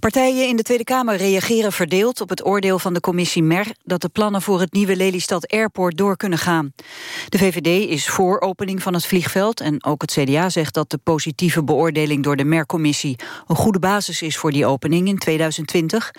Partijen in de Tweede Kamer reageren verdeeld op het oordeel van de commissie MER dat de plannen voor het nieuwe Lelystad Airport door kunnen gaan. De VVD is voor opening van het vliegveld en ook het CDA zegt dat de positieve beoordeling door de MER-commissie een goede basis is voor die opening in 2020.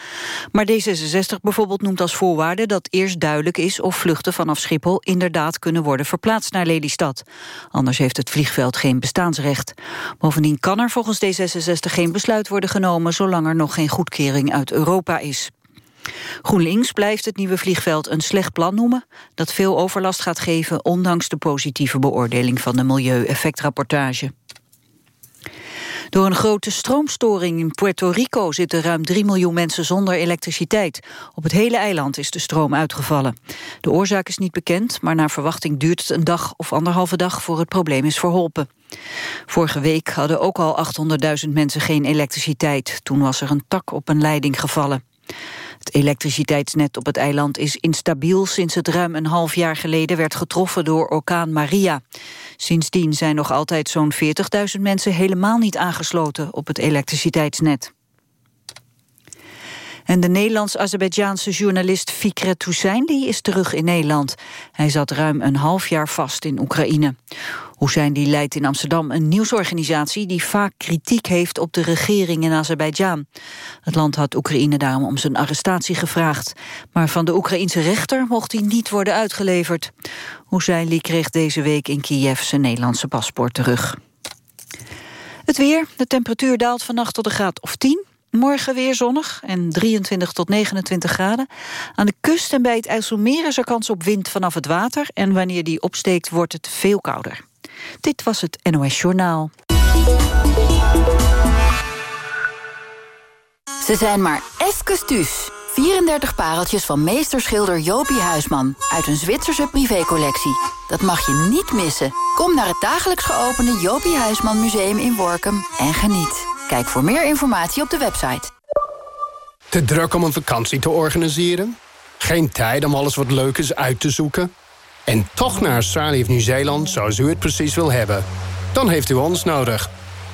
Maar D66 bijvoorbeeld noemt als voorwaarde dat eerst duidelijk is of vluchten vanaf Schiphol inderdaad kunnen worden verplaatst naar Lelystad. Anders heeft het vliegveld geen bestaansrecht. Bovendien kan er volgens D66 geen besluit worden genomen zolang er nog geen goedkering uit Europa is. GroenLinks blijft het nieuwe vliegveld een slecht plan noemen... dat veel overlast gaat geven, ondanks de positieve beoordeling... van de milieueffectrapportage. Door een grote stroomstoring in Puerto Rico zitten ruim 3 miljoen mensen zonder elektriciteit. Op het hele eiland is de stroom uitgevallen. De oorzaak is niet bekend, maar naar verwachting duurt het een dag of anderhalve dag voor het probleem is verholpen. Vorige week hadden ook al 800.000 mensen geen elektriciteit. Toen was er een tak op een leiding gevallen. Het elektriciteitsnet op het eiland is instabiel sinds het ruim een half jaar geleden werd getroffen door orkaan Maria. Sindsdien zijn nog altijd zo'n 40.000 mensen helemaal niet aangesloten op het elektriciteitsnet. En de Nederlands-Azerbeidjaanse journalist Fikret Toussaint is terug in Nederland. Hij zat ruim een half jaar vast in Oekraïne. die leidt in Amsterdam een nieuwsorganisatie... die vaak kritiek heeft op de regering in Azerbeidzjan. Het land had Oekraïne daarom om zijn arrestatie gevraagd. Maar van de Oekraïense rechter mocht hij niet worden uitgeleverd. Husseini kreeg deze week in Kiev zijn Nederlandse paspoort terug. Het weer, de temperatuur daalt vannacht tot een graad of 10. Morgen weer zonnig en 23 tot 29 graden. Aan de kust en bij het IJsselmeer is er kans op wind vanaf het water... en wanneer die opsteekt wordt het veel kouder. Dit was het NOS Journaal. Ze zijn maar even thuis. 34 pareltjes van meesterschilder Jopie Huisman... uit een Zwitserse privécollectie. Dat mag je niet missen. Kom naar het dagelijks geopende Jopie Huisman Museum in Workum en geniet. Kijk voor meer informatie op de website. Te druk om een vakantie te organiseren? Geen tijd om alles wat leuk is uit te zoeken? En toch naar Australië of Nieuw-Zeeland zoals u het precies wil hebben? Dan heeft u ons nodig.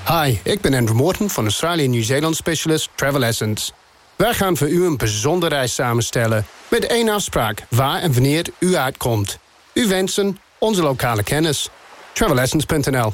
Hi, ik ben Andrew Morton van Australië Nieuw-Zeeland Specialist Travel Essence. Wij gaan voor u een bijzondere reis samenstellen... met één afspraak waar en wanneer u uitkomt. U wensen onze lokale kennis. Travelessence.nl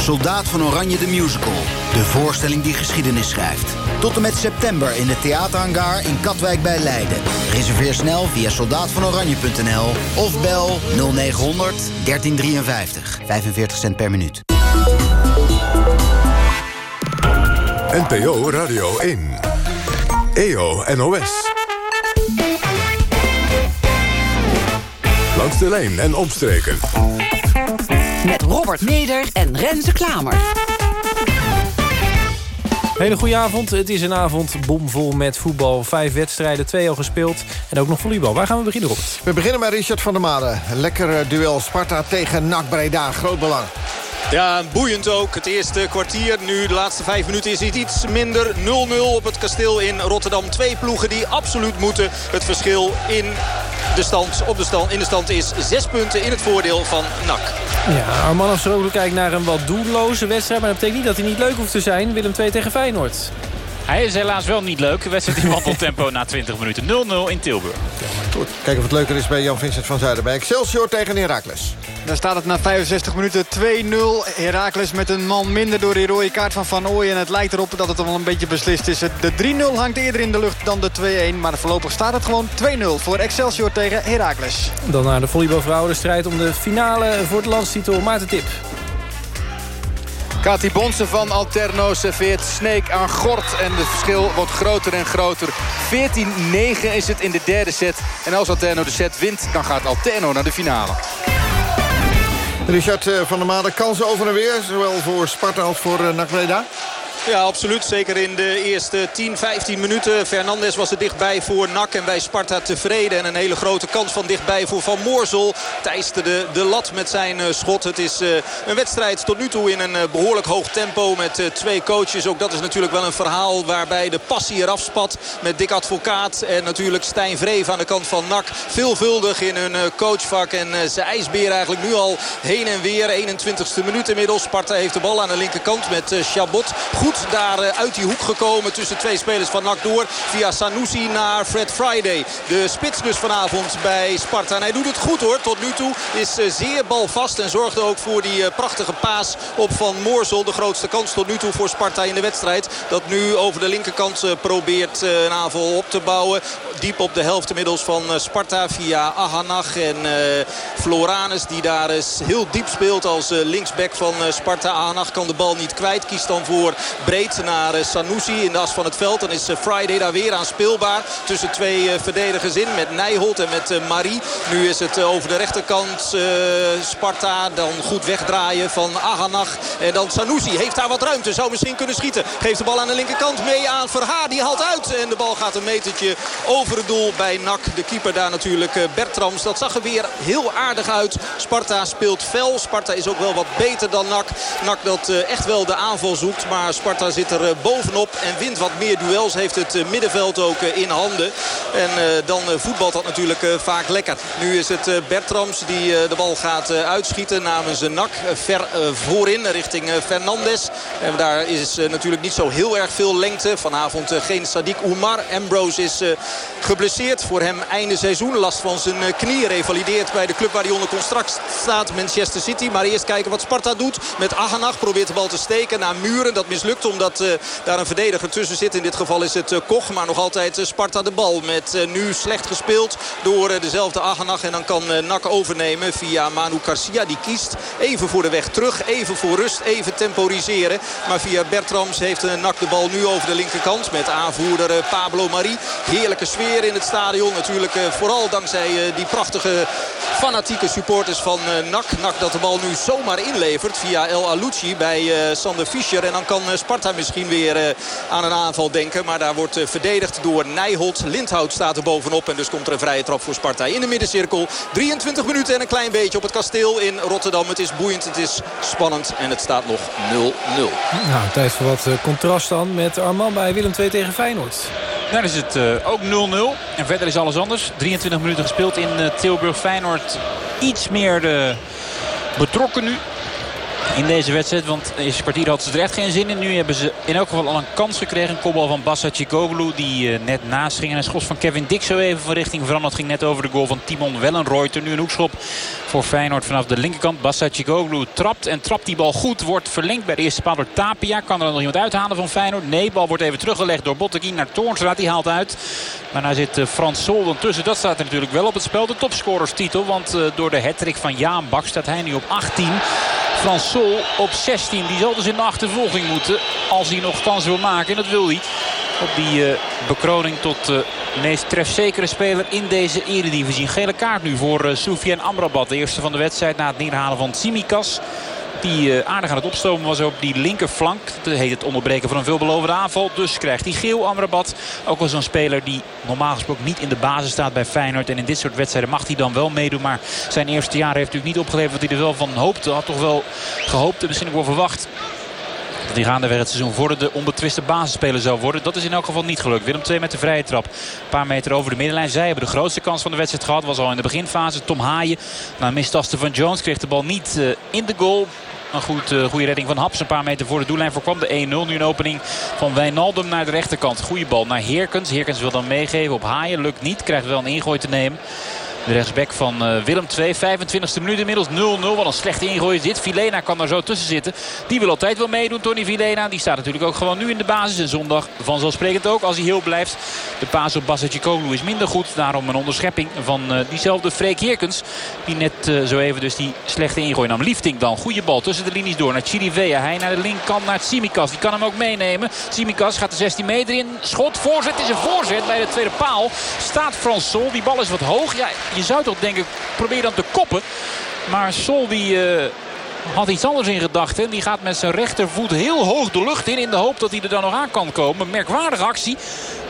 Soldaat van Oranje de Musical. De voorstelling die geschiedenis schrijft. Tot en met september in de theaterhangar in Katwijk bij Leiden. Reserveer snel via soldaatvanoranje.nl of bel 0900 1353. 45 cent per minuut. NPO Radio 1. EO NOS. Langs de lijn en omstreken met Robert Meder en Renze Klamer. Hele goede avond. Het is een avond bomvol met voetbal. Vijf wedstrijden, twee al gespeeld. En ook nog volleybal. Waar gaan we beginnen, Robert? We beginnen bij Richard van der Made. Lekker eh, duel Sparta tegen NAC Breda. Groot belang. Ja, boeiend ook. Het eerste kwartier. Nu de laatste vijf minuten is het iets minder. 0-0 op het kasteel in Rotterdam. Twee ploegen die absoluut moeten. Het verschil in de stand, op de stand, in de stand is zes punten in het voordeel van NAC. Ja, Arman Afsrooglu kijkt naar een wat doelloze wedstrijd. Maar dat betekent niet dat hij niet leuk hoeft te zijn. Willem 2 tegen Feyenoord. Hij is helaas wel niet leuk. De wedstrijd in wandeltempo na 20 minuten. 0-0 in Tilburg. Goed, kijken of het leuker is bij Jan Vincent van Zuiden. Bij Excelsior tegen Heracles. Daar staat het na 65 minuten 2-0. Herakles met een man minder door die rode kaart van Van Ooyen. En het lijkt erop dat het al een beetje beslist is. De 3-0 hangt eerder in de lucht dan de 2-1. Maar voorlopig staat het gewoon 2-0 voor Excelsior tegen Herakles. Dan naar de volleybalvrouwen. De strijd om de finale voor de landstitel. Maarten Tip. Kati Bonsen van Alterno serveert Sneek aan Gort. En het verschil wordt groter en groter. 14-9 is het in de derde set. En als Alterno de set wint, dan gaat Alterno naar de finale. Richard eh, van der Made, kansen over en weer. Zowel voor Sparta als voor uh, ja, absoluut. Zeker in de eerste 10, 15 minuten. Fernandes was er dichtbij voor NAC en bij Sparta tevreden. En een hele grote kans van dichtbij voor Van Moorsel. Tijste de, de lat met zijn eh, schot. Het is uh, een wedstrijd tot nu toe in een uh, behoorlijk hoog tempo met twee coaches. Ook dat is natuurlijk wel een verhaal waarbij de passie eraf spat. Met Dick Advocaat en natuurlijk Stijn Vreef aan de kant van NAC. Veelvuldig in hun coachvak. En ze ijsberen eigenlijk nu al heen en weer. 21ste minuut inmiddels. Sparta heeft de bal aan de linkerkant met Chabot. Goed daar eh, uit die hoek gekomen tussen twee spelers van NAC door. Via Sanusi naar Fred Friday. De spits dus vanavond bij Sparta. En hij doet het goed hoor. Tot nu toe is eh, zeer balvast. En zorgde ook voor die eh, prachtige paas op Van Moorsel. De grootste kans tot nu toe voor Sparta in de wedstrijd. Dat nu over de linkerkant probeert een aanval op te bouwen. Diep op de helft inmiddels van Sparta via Ahanach en Floranus. Die daar heel diep speelt als linksback van Sparta. Ahanach kan de bal niet kwijt. Kiest dan voor breed naar eh, Sanusi in de as van het veld. Dan is eh, Friday daar weer aan speelbaar. Tussen twee eh, verdedigers in met Nijholt en met Marie. Nu is het over de rechterkant Sparta. Dan goed wegdraaien van Aganach. En dan Sanusi heeft daar wat ruimte. Zou misschien kunnen schieten. Geeft de bal aan de linkerkant mee aan Verhaar. Die haalt uit. En de bal gaat een metertje over het doel bij NAC. De keeper daar natuurlijk Bertrams. Dat zag er weer heel aardig uit. Sparta speelt fel. Sparta is ook wel wat beter dan NAC. NAC dat echt wel de aanval zoekt. Maar Sparta Sparta zit er eh, bovenop en wint wat meer duels. Heeft het eh, middenveld ook eh, in handen. En dan voetbalt dat natuurlijk vaak lekker. Nu is het Bertrams die de bal gaat uitschieten namens NAC. Ver voorin richting Fernandes. En daar is natuurlijk niet zo heel erg veel lengte. Vanavond geen Sadiq Oumar. Ambrose is geblesseerd. Voor hem einde seizoen. Last van zijn knie. Revalideert bij de club waar hij onder contract staat. Manchester City. Maar eerst kijken wat Sparta doet. Met Aganach probeert de bal te steken naar Muren. Dat mislukt omdat uh, daar een verdediger tussen zit. In dit geval is het uh, Koch. Maar nog altijd uh, Sparta de bal. Met nu slecht gespeeld door dezelfde Agenach. En dan kan Nak overnemen via Manu Garcia. Die kiest even voor de weg terug. Even voor rust. Even temporiseren. Maar via Bertrams heeft Nak de bal nu over de linkerkant. Met aanvoerder Pablo Marie. Heerlijke sfeer in het stadion. Natuurlijk vooral dankzij die prachtige fanatieke supporters van Nak. Nak dat de bal nu zomaar inlevert via El Alucci bij Sander Fischer. En dan kan Sparta Sparta misschien weer eh, aan een aanval denken. Maar daar wordt eh, verdedigd door Nijholt. Lindhout staat er bovenop. En dus komt er een vrije trap voor Sparta in de middencirkel. 23 minuten en een klein beetje op het kasteel in Rotterdam. Het is boeiend, het is spannend en het staat nog 0-0. Nou, tijd voor wat eh, contrast dan met Armand bij Willem II tegen Feyenoord. Dan is het ook 0-0. En verder is alles anders. 23 minuten gespeeld in Tilburg. Feyenoord iets meer de betrokken nu in deze wedstrijd. Want in eerste kwartier hadden ze er echt geen zin in. Nu hebben ze in elk geval al een kans gekregen. Een kopbal van Bassa Chikoglu die uh, net naast ging. En een schot van Kevin Dick zo even van richting veranderd. Ging net over de goal van Timon Wellenreuter. Nu een hoekschop voor Feyenoord vanaf de linkerkant. Bassa Chikoglu trapt en trapt die bal goed. Wordt verlengd bij de eerste paal door Tapia. Kan er nog iemand uithalen van Feyenoord? Nee, bal wordt even teruggelegd door Botteguin naar Toornstra. Die haalt uit. Maar daar zit uh, Frans Solden tussen. Dat staat er natuurlijk wel op het spel. De topscorerstitel. Want uh, door de hattrick van Jaan Bak staat hij nu op 18. Frans Sol op 16. Die zal dus in de achtervolging moeten. Als hij nog kans wil maken. En dat wil hij. Op die uh, bekroning tot uh, meest trefzekere speler in deze eredivisie. Gele kaart nu voor uh, Soufiane Amrabat. De eerste van de wedstrijd na het neerhalen van Simikas. Die uh, aardig aan het opstomen was op die linkerflank. Dat heet het onderbreken van een veelbelovende aanval. Dus krijgt hij geel Amrabat. Ook wel zo'n speler die normaal gesproken niet in de basis staat bij Feyenoord. En in dit soort wedstrijden mag hij dan wel meedoen. Maar zijn eerste jaar heeft natuurlijk niet opgeleverd wat hij er wel van hoopte. Had toch wel gehoopt en misschien ook wel verwacht dat hij gaandeweg het seizoen voor de onbetwiste basisspeler zou worden. Dat is in elk geval niet gelukt. Willem 2 met de vrije trap. Een paar meter over de middenlijn. Zij hebben de grootste kans van de wedstrijd gehad. Was al in de beginfase. Tom Haaien. Na mistasten van Jones kreeg de bal niet uh, in de goal. Een goed, uh, goede redding van Haps. Een paar meter voor de doellijn voorkwam de 1-0. Nu een opening van Wijnaldum naar de rechterkant. Goede bal naar Heerkens. Heerkens wil dan meegeven op Haaien. Lukt niet. Krijgt wel een ingooi te nemen. De rechtsback van uh, Willem II. 25e minuut inmiddels 0-0. Wat een slechte ingooi is dit. Vilena kan er zo tussen zitten. Die wil altijd wel meedoen, Tony Vilena. Die staat natuurlijk ook gewoon nu in de basis. En zondag vanzelfsprekend ook als hij heel blijft. De paas op Basacicoglu is minder goed. Daarom een onderschepping van uh, diezelfde Freek Heerkens. Die net uh, zo even dus die slechte ingooi nam. Liefting dan. Goede bal tussen de linies door naar Chirivea. Hij naar de linkerkant naar Simikas. Die kan hem ook meenemen. Simikas gaat de 16 meter in. Schot, voorzet is een voorzet bij de tweede paal. Staat Frans Sol. Die bal is wat hoog. Ja, je zou toch denken, probeer dan te koppen. Maar Sol die... Uh, had iets anders in gedachten. Die gaat met zijn rechtervoet heel hoog de lucht in. In de hoop dat hij er dan nog aan kan komen. Merkwaardige actie.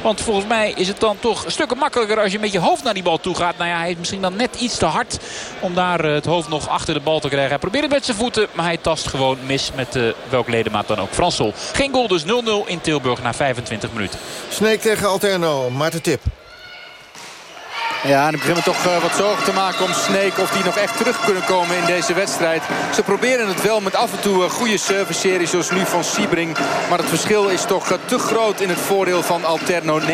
Want volgens mij is het dan toch stukken makkelijker als je met je hoofd naar die bal toe gaat. Nou ja, hij is misschien dan net iets te hard om daar het hoofd nog achter de bal te krijgen. Hij probeert het met zijn voeten, maar hij tast gewoon mis met uh, welk ledemaat dan ook. Fransol. Geen goal dus 0-0 in Tilburg na 25 minuten. Sneek tegen Alterno, Maarten Tip. Ja, en ik begin me toch uh, wat zorgen te maken om Snake of die nog echt terug kunnen komen in deze wedstrijd. Ze proberen het wel met af en toe een goede service-series zoals nu van Siebring. Maar het verschil is toch uh, te groot in het voordeel van Alterno. 19-15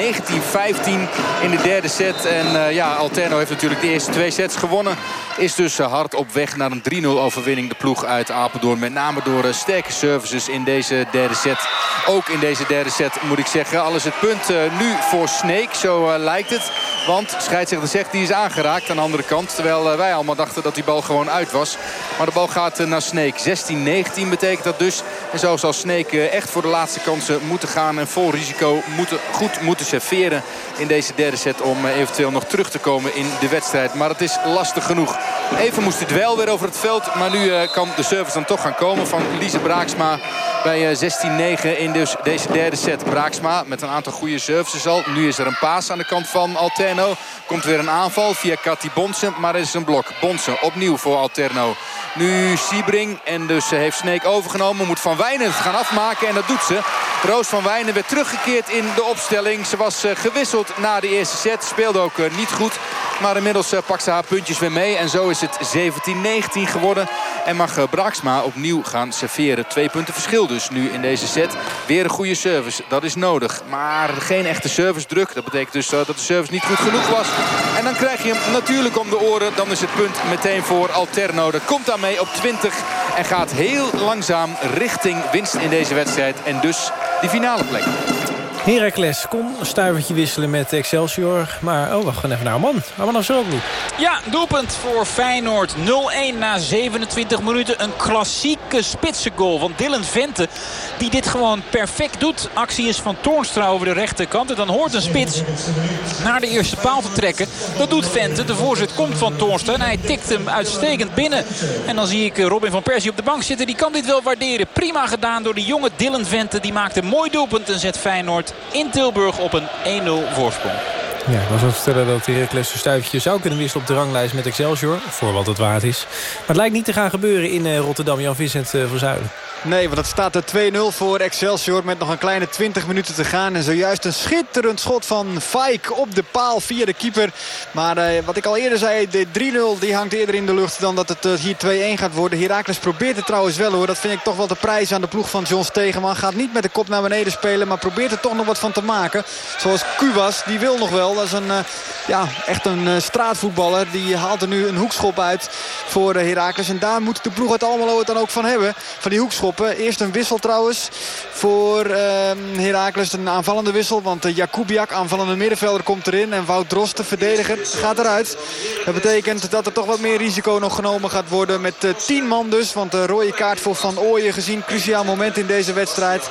in de derde set. En ja, Alterno heeft natuurlijk de eerste twee sets gewonnen. Is dus hard op weg naar een 3-0 overwinning. De ploeg uit Apeldoorn. Met name door sterke services in deze derde set. Ook in deze derde set moet ik zeggen. Alles het punt nu voor Snake. Zo lijkt het. Want scheidsrechter zegt die is aangeraakt aan de andere kant. Terwijl wij allemaal dachten dat die bal gewoon uit was. Maar de bal gaat naar Snake. 16-19 betekent dat dus. En zo zal Snake echt voor de laatste kansen moeten gaan. En vol risico moeten, goed moeten serveren in deze derde set. Om eventueel nog terug te komen in de wedstrijd. Maar het is lastig genoeg. Even moest het wel weer over het veld. Maar nu kan de service dan toch gaan komen van Lise Braaksma. Bij 16-9 in dus deze derde set. Braaksma met een aantal goede services al. Nu is er een paas aan de kant van Alterno. Komt weer een aanval via Cathy Bonsen. Maar er is een blok. Bonsen opnieuw voor Alterno. Nu Siebring. En dus heeft Sneek overgenomen. Moet Van Wijnen het gaan afmaken. En dat doet ze. Roos van Wijnen werd teruggekeerd in de opstelling. Ze was gewisseld na de eerste set. Speelde ook niet goed. Maar inmiddels pakt ze haar puntjes weer mee. En zo is het 17-19 geworden. En mag Braksma opnieuw gaan serveren. Twee punten verschil dus nu in deze set. Weer een goede service. Dat is nodig. Maar geen echte service druk. Dat betekent dus dat de service niet goed was. En dan krijg je hem natuurlijk om de oren. Dan is het punt meteen voor Alterno. Dat komt daarmee op 20. En gaat heel langzaam richting winst in deze wedstrijd. En dus die finale plek. Heracles kon een stuivertje wisselen met Excelsior. Maar, oh, we gaan even naar Arman. Arman Afzoglu. Ja, doelpunt voor Feyenoord. 0-1 na 27 minuten. Een klassieke spitsengoal van Dylan Vente. Die dit gewoon perfect doet. Actie is van Toornstra over de rechterkant. En dan hoort een spits naar de eerste paal te trekken. Dat doet Vente. De voorzet komt van Toornstra. En hij tikt hem uitstekend binnen. En dan zie ik Robin van Persie op de bank zitten. Die kan dit wel waarderen. Prima gedaan door de jonge Dylan Vente. Die maakt een mooi doelpunt en zet Feyenoord in Tilburg op een 1-0 voorsprong. Ja, was vertellen dat Heracles een stuivertje zou kunnen wisselen op de ranglijst met Excelsior. Voor wat het waard is. Maar het lijkt niet te gaan gebeuren in Rotterdam. Jan Vincent van Zuiden. Nee, want het staat er 2-0 voor Excelsior met nog een kleine 20 minuten te gaan. En zojuist een schitterend schot van Fike op de paal via de keeper. Maar eh, wat ik al eerder zei, de 3-0 die hangt eerder in de lucht dan dat het uh, hier 2-1 gaat worden. Heracles probeert het trouwens wel hoor. Dat vind ik toch wel de prijs aan de ploeg van John Stegeman. Gaat niet met de kop naar beneden spelen, maar probeert er toch nog wat van te maken. Zoals Kubas, die wil nog wel. Is een, uh, ja, echt een straatvoetballer. Die haalt er nu een hoekschop uit voor Heracles. En daar moet de ploeg uit Almelo het dan ook van hebben. Van die hoekschop. Eerst een wissel trouwens voor uh, Heracles. Een aanvallende wissel. Want uh, Jakubiak, aanvallende middenvelder, komt erin. En Wout Drost, de verdediger, gaat eruit. Dat betekent dat er toch wat meer risico nog genomen gaat worden. Met uh, tien man dus. Want de rode kaart voor Van Ooyen gezien. Cruciaal moment in deze wedstrijd.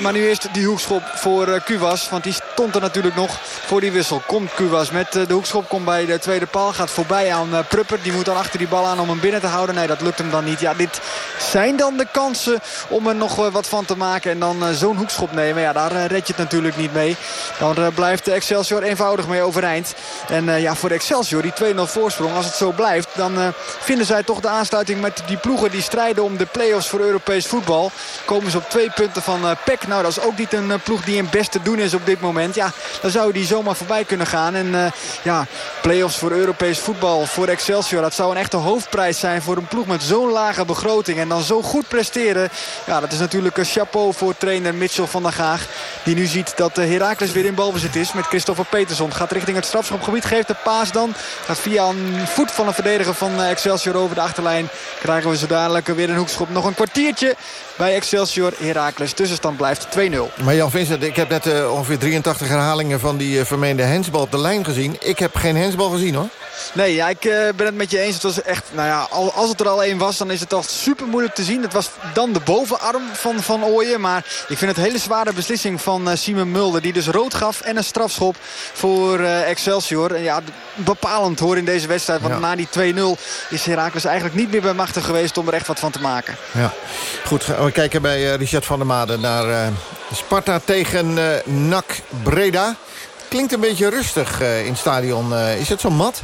maar nu eerst die hoekschop voor Kuwas. Want die stond er natuurlijk nog voor die wissel. Komt Kuwas met de hoekschop. Komt bij de tweede paal. Gaat voorbij aan Prupper. Die moet dan achter die bal aan om hem binnen te houden. Nee, dat lukt hem dan niet. Ja, dit zijn dan de kansen om er nog wat van te maken. En dan zo'n hoekschop nemen. Ja, daar red je het natuurlijk niet mee. Dan blijft Excelsior eenvoudig mee overeind. En ja, voor Excelsior, die 2-0 voorsprong. Als het zo blijft, dan vinden zij toch de aansluiting met die ploegen die strijden om de play-offs voor Europees voetbal. Komen ze op twee punten van PEC. Nou, dat is ook niet een ploeg die een best te doen is op dit moment. Ja, dan zou die zomaar voorbij kunnen gaan. En ja, play-offs voor Europees voetbal voor Excelsior. Dat zou een echte hoofdprijs zijn voor een ploeg met zo'n lage begroting. En dan zo goed presteren. Ja, dat is natuurlijk een chapeau voor trainer Mitchell van der Gaag. Die nu ziet dat Heracles weer in balbezit is met Christopher Peterson. Gaat richting het strafschopgebied. Geeft de paas dan. Gaat via een voet van een verdediger van Excelsior over de achterlijn. Krijgen we zo dadelijk weer een hoekschop. Nog een kwartiertje bij Excelsior Heracles. Tussenstand blijft 2-0. Maar Jan Vincent, ik heb net uh, ongeveer 83 herhalingen... van die uh, vermeende hensbal op de lijn gezien. Ik heb geen hensbal gezien, hoor. Nee, ja, ik uh, ben het met je eens. Het was echt, nou ja, als het er al één was, dan is het toch super moeilijk te zien. Het was dan de bovenarm van Van Ooyen. Maar ik vind het een hele zware beslissing van uh, Simon Mulder. Die dus rood gaf en een strafschop voor uh, Excelsior. En ja, bepalend hoor in deze wedstrijd. Want ja. na die 2-0 is Herakles eigenlijk niet meer bij machtig geweest om er echt wat van te maken. Ja, goed. We kijken bij Richard van der Made naar Sparta tegen NAC Breda. Klinkt een beetje rustig in het stadion. is het zo mat?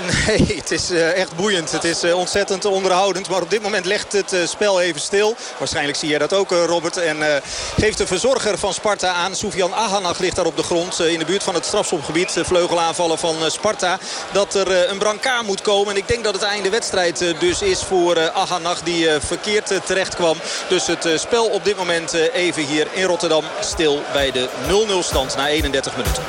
Nee, het is uh, echt boeiend. Het is uh, ontzettend onderhoudend. Maar op dit moment legt het uh, spel even stil. Waarschijnlijk zie jij dat ook, Robert. En geeft de verzorger van Sparta aan. Soufian Ahanag ligt daar op de grond. in de buurt van het strafschopgebied. vleugelaanvallen van Sparta. Dat er een brancard moet komen. En ik denk dat het einde wedstrijd dus is voor Ahanag. Die verkeerd terecht kwam. Dus het spel op dit moment even hier in Rotterdam stil bij de 0-0 stand na 31 minuten.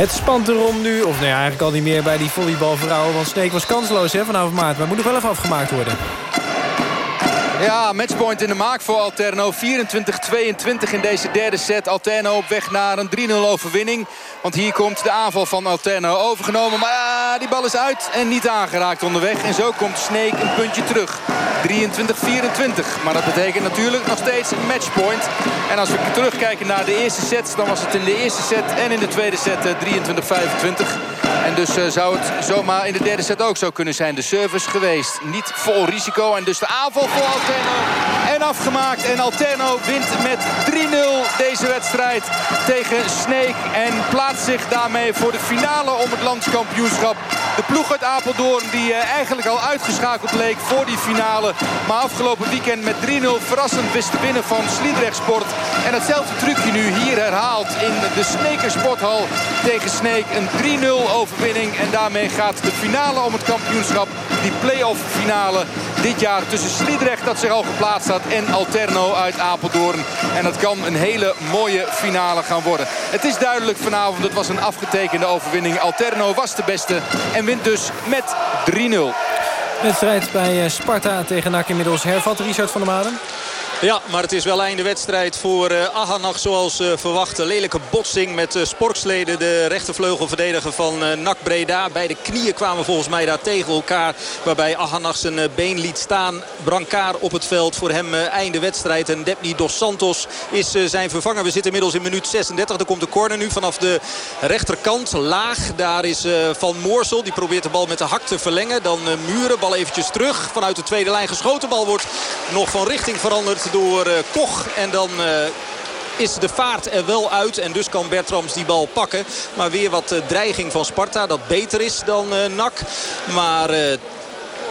Het spant erom nu, of nee, eigenlijk al niet meer bij die volleybalvrouwen. Want Sneek was kansloos hè, vanavond maart. Maar moet nog wel even afgemaakt worden. Ja, matchpoint in de maak voor Alterno. 24-22 in deze derde set. Alterno op weg naar een 3-0 overwinning. Want hier komt de aanval van Alterno overgenomen. Maar ja, die bal is uit en niet aangeraakt onderweg. En zo komt Sneek een puntje terug. 23-24. Maar dat betekent natuurlijk nog steeds een matchpoint. En als we terugkijken naar de eerste set... dan was het in de eerste set en in de tweede set 23-25. En dus uh, zou het zomaar in de derde set ook zo kunnen zijn. De service geweest. Niet vol risico. En dus de aanval voor Alterno. En afgemaakt. En Alterno wint met 3-0 deze wedstrijd tegen Sneek. En plaatst zich daarmee voor de finale om het landskampioenschap. De ploeg uit Apeldoorn die eigenlijk al uitgeschakeld leek voor die finale. Maar afgelopen weekend met 3-0 verrassend wist te winnen van Sliedrecht Sport. En hetzelfde trucje nu hier herhaald in de Sneker Sporthal tegen Sneek. Een 3-0 overwinning en daarmee gaat de finale om het kampioenschap, die play-off finale dit jaar tussen Sliedrecht dat zich al geplaatst had en Alterno uit Apeldoorn. En dat kan een hele mooie finale gaan worden. Het is duidelijk vanavond, het was een afgetekende overwinning. Alterno was de beste en wint dus met 3-0. Wedstrijd bij eh, Sparta tegen NAC inmiddels hervat. Richard van der Maden. Ja, maar het is wel einde wedstrijd voor uh, Ahanach zoals uh, verwacht. Een lelijke botsing met uh, Sporksleden, de rechtervleugelverdediger van uh, NAC Breda. Beide knieën kwamen volgens mij daar tegen elkaar. Waarbij Ahanach zijn been liet staan. Brankaar op het veld voor hem einde wedstrijd. En Depni Dos Santos is zijn vervanger. We zitten inmiddels in minuut 36. Er komt de corner nu vanaf de rechterkant. Laag, daar is Van Moorsel. Die probeert de bal met de hak te verlengen. Dan Muren, bal eventjes terug. Vanuit de tweede lijn geschoten. Bal wordt nog van richting veranderd door uh, Koch. En dan uh, is de vaart er wel uit. En dus kan Bertrams die bal pakken. Maar weer wat uh, dreiging van Sparta. Dat beter is dan NAC. Maar...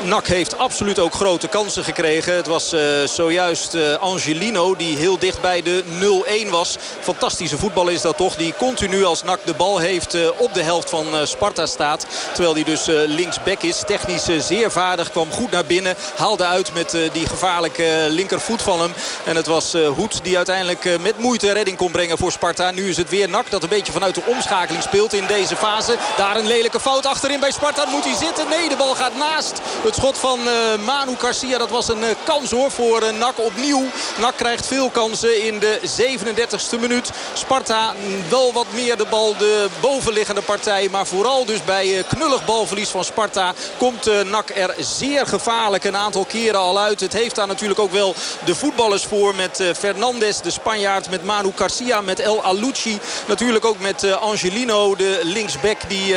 NAC heeft absoluut ook grote kansen gekregen. Het was uh, zojuist uh, Angelino die heel dicht bij de 0-1 was. Fantastische voetbal is dat toch. Die continu als NAC de bal heeft uh, op de helft van Sparta staat. Terwijl hij dus linksback is. Technisch zeer vaardig. Kwam goed naar binnen. Haalde uit met die gevaarlijke linkervoet van hem. En het was Hoed die uiteindelijk met moeite redding kon brengen voor Sparta. Nu is het weer NAC dat een beetje vanuit de omschakeling speelt in deze fase. Daar een lelijke fout achterin bij Sparta. Moet hij zitten? Nee, de bal gaat naast. Het schot van uh, Manu Garcia, dat was een uh, kans hoor voor uh, NAC opnieuw. NAC krijgt veel kansen in de 37e minuut. Sparta mm, wel wat meer de bal de bovenliggende partij. Maar vooral dus bij knullig balverlies van Sparta komt NAC er zeer gevaarlijk een aantal keren al uit. Het heeft daar natuurlijk ook wel de voetballers voor met Fernandes, de Spanjaard, met Manu Garcia, met El Alucci. Natuurlijk ook met Angelino, de linksback die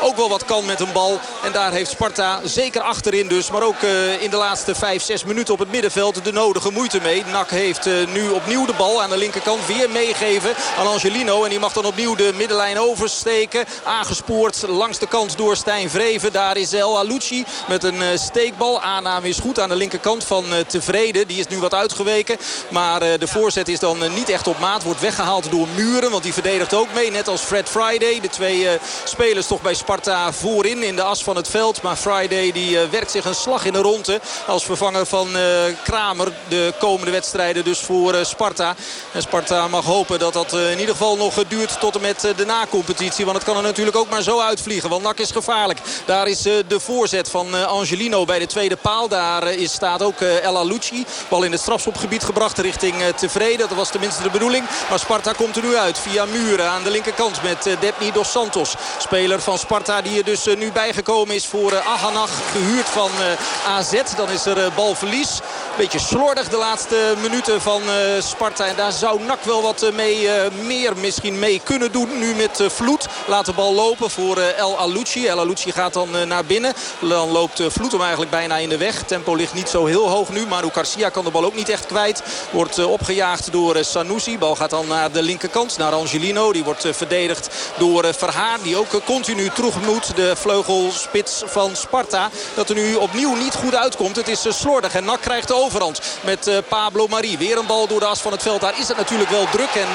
ook wel wat kan met een bal. En daar heeft Sparta zeker achterin dus. Maar ook uh, in de laatste 5, 6 minuten op het middenveld de nodige moeite mee. Nak heeft uh, nu opnieuw de bal aan de linkerkant weer meegeven aan Angelino. En die mag dan opnieuw de middenlijn oversteken. Aangespoord langs de kant door Stijn Vreven. Daar is El Alucci met een uh, steekbal. Aanname is goed aan de linkerkant van Tevreden. Die is nu wat uitgeweken. Maar de voorzet is dan niet echt op maat. Wordt weggehaald door Muren. Want die verdedigt ook mee. Net als Fred Friday. De twee spelers toch bij Sparta voorin in de as van het veld. Maar Friday die werkt zich een slag in de ronde. Als vervanger van uh, Kramer de komende wedstrijden dus voor uh, Sparta. En Sparta mag hopen dat dat in ieder geval nog duurt tot en met de na-competitie. Want het kan er natuurlijk ook maar zo uitvliegen. Want Nak is gevaarlijk. Daar is de voorzet van Angelino bij de tweede paal. Daar is, staat ook El Alucci. Bal in het strafschopgebied gebracht richting Tevreden. Dat was tenminste de bedoeling. Maar Sparta komt er nu uit via Muren aan de linkerkant met Depni Dos Santos. Speler van Sparta die er dus nu bijgekomen is voor Ahanach. Gehuurd van uh, AZ. Dan is er uh, balverlies. Beetje slordig de laatste minuten van uh, Sparta. En daar zou Nak wel wat mee, meer misschien mee kunnen doen. Nu met Vloed. Laat de bal lopen voor El Alucci. El Alucci gaat dan naar binnen. Dan loopt Vloed hem eigenlijk bijna in de weg. Tempo ligt niet zo heel hoog nu. Manu Garcia kan de bal ook niet echt kwijt. Wordt opgejaagd door Sanusi. Bal gaat dan naar de linkerkant. Naar Angelino. Die wordt verdedigd door Verhaar. Die ook continu terug moet. De vleugelspits van Sparta. Dat er nu opnieuw niet goed uitkomt. Het is slordig en Nak krijgt de overhand met Pablo Marie. Weer een bal door de as van het veld. Daar is het natuurlijk wel druk. En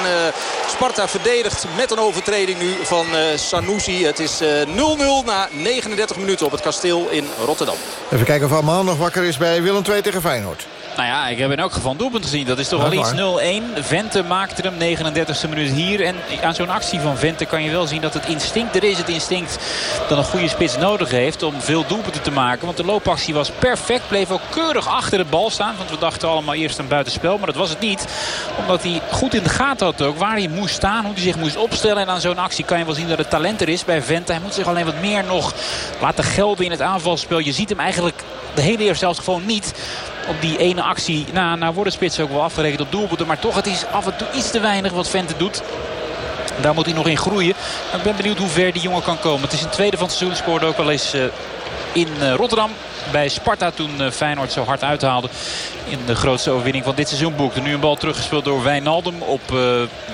Sparta verdedigt met een overtreding nu van Sanusi. Het is 0-0 na 39 minuten op het kasteel in Rotterdam. Even kijken of allemaal nog wakker is bij Willem II tegen Feyenoord. Nou ja, ik heb in elk geval een doelpunt gezien. Dat is toch wel iets 0-1. Vente maakte hem 39e minuut hier. En aan zo'n actie van Vente kan je wel zien dat het instinct er is. Het instinct dat een goede spits nodig heeft om veel doelpunten te maken. Want de loopactie was perfect. Bleef ook keurig achter de bal staan. Want we dachten allemaal eerst een buitenspel. Maar dat was het niet. Omdat hij goed in de gaten had ook waar hij moest staan. Hoe hij zich moest opstellen. En aan zo'n actie kan je wel zien dat het talent er is bij Vente. Hij moet zich alleen wat meer nog laten gelden in het aanvalspel. Je ziet hem eigenlijk de hele eerste zelfs gewoon niet op die ene actie. Nou, nou worden spits ook wel afgerekend op doelpunten. Maar toch, het is af en toe iets te weinig wat Vente doet. Daar moet hij nog in groeien. ik ben benieuwd hoe ver die jongen kan komen. Het is een tweede van het seizoen. Scoorde ook wel eens uh, in uh, Rotterdam bij Sparta toen Feyenoord zo hard uithaalde. In de grootste overwinning van dit seizoen boekte. Nu een bal teruggespeeld door Wijnaldum op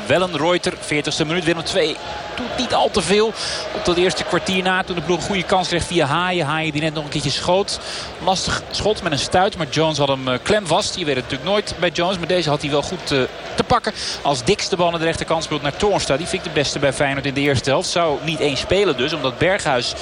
Wellenreuter. 40ste minuut. Willem 2 doet niet al te veel. Op dat eerste kwartier na toen de ploeg goede kans kreeg via Haaien. Haaien die net nog een keertje schoot. Lastig schot met een stuit. Maar Jones had hem klem vast. Je weet het natuurlijk nooit bij Jones. Maar deze had hij wel goed te pakken. Als Dix de bal naar de rechterkant speelt naar Toornstra. Die vind ik de beste bij Feyenoord in de eerste helft. Zou niet eens spelen dus. Omdat Berghuis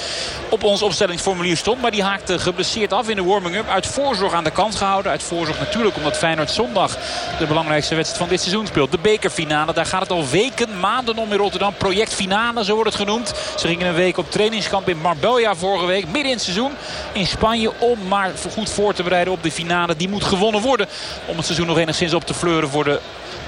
op ons opstellingsformulier stond. Maar die haakte geblesseerd af in de warming-up. Uit voorzorg aan de kant gehouden. Uit voorzorg natuurlijk omdat Feyenoord zondag de belangrijkste wedstrijd van dit seizoen speelt. De bekerfinale. Daar gaat het al weken, maanden om in Rotterdam. Projectfinale, zo wordt het genoemd. Ze gingen een week op trainingskamp in Marbella vorige week. Midden in het seizoen in Spanje. Om maar goed voor te bereiden op de finale. Die moet gewonnen worden. Om het seizoen nog enigszins op te fleuren voor de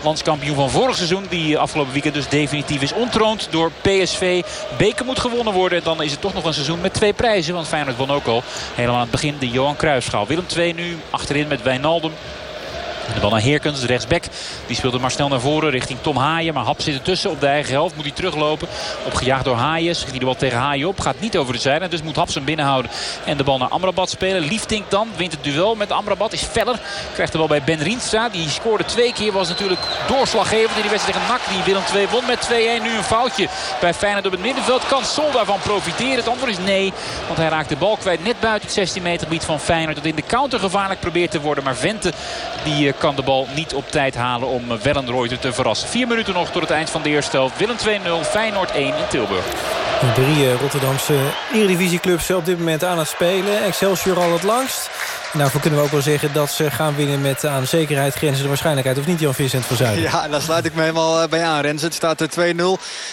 landskampioen van vorig seizoen. Die afgelopen weekend dus definitief is ontroond door PSV. Beker moet gewonnen worden. Dan is het toch nog een seizoen met twee prijzen. Want Feyenoord won ook al helemaal aan het begin de Johan Cruijffschaal. Willem 2 nu achterin met Wijnaldum. De bal naar Heerkens, de rechtsback. Die speelt hem maar snel naar voren richting Tom Haaien. Maar Hap zit ertussen op de eigen helft. Moet hij teruglopen. Opgejaagd door Haaien. Schiet hij de bal tegen Haaien op. Gaat niet over de zijde. Dus moet Hap hem binnenhouden. En de bal naar Amrabat spelen. Liefdink dan. Wint het duel met Amrabat. Is feller. Krijgt de bal bij Ben Rienstra. Die scoorde twee keer. Was natuurlijk doorslaggevend in die wedstrijd tegen NAC. Die Willem 2 won met 2-1. Nu een foutje bij Feyenoord op het middenveld. Kan Sol daarvan profiteren? Het antwoord is nee. Want hij raakt de bal kwijt net buiten het 16 meter gebied van Feyenoord. Dat in de counter gevaarlijk probeert te worden. Maar Vente die eh, kan de bal niet op tijd halen om Wellenreuter te verrassen. Vier minuten nog tot het eind van de eerste helft. Willem 2-0, Feyenoord 1 in Tilburg. Drie eh, Rotterdamse eredivisieclubs op dit moment aan het spelen. Excelsior al het langst. Daarvoor kunnen we ook wel zeggen dat ze gaan winnen met aan zekerheid grenzen de waarschijnlijkheid. Of niet, Jan-Vincent van Zuiden? Ja, daar sluit ik me helemaal eh, bij aan, Rens. Het staat 2-0.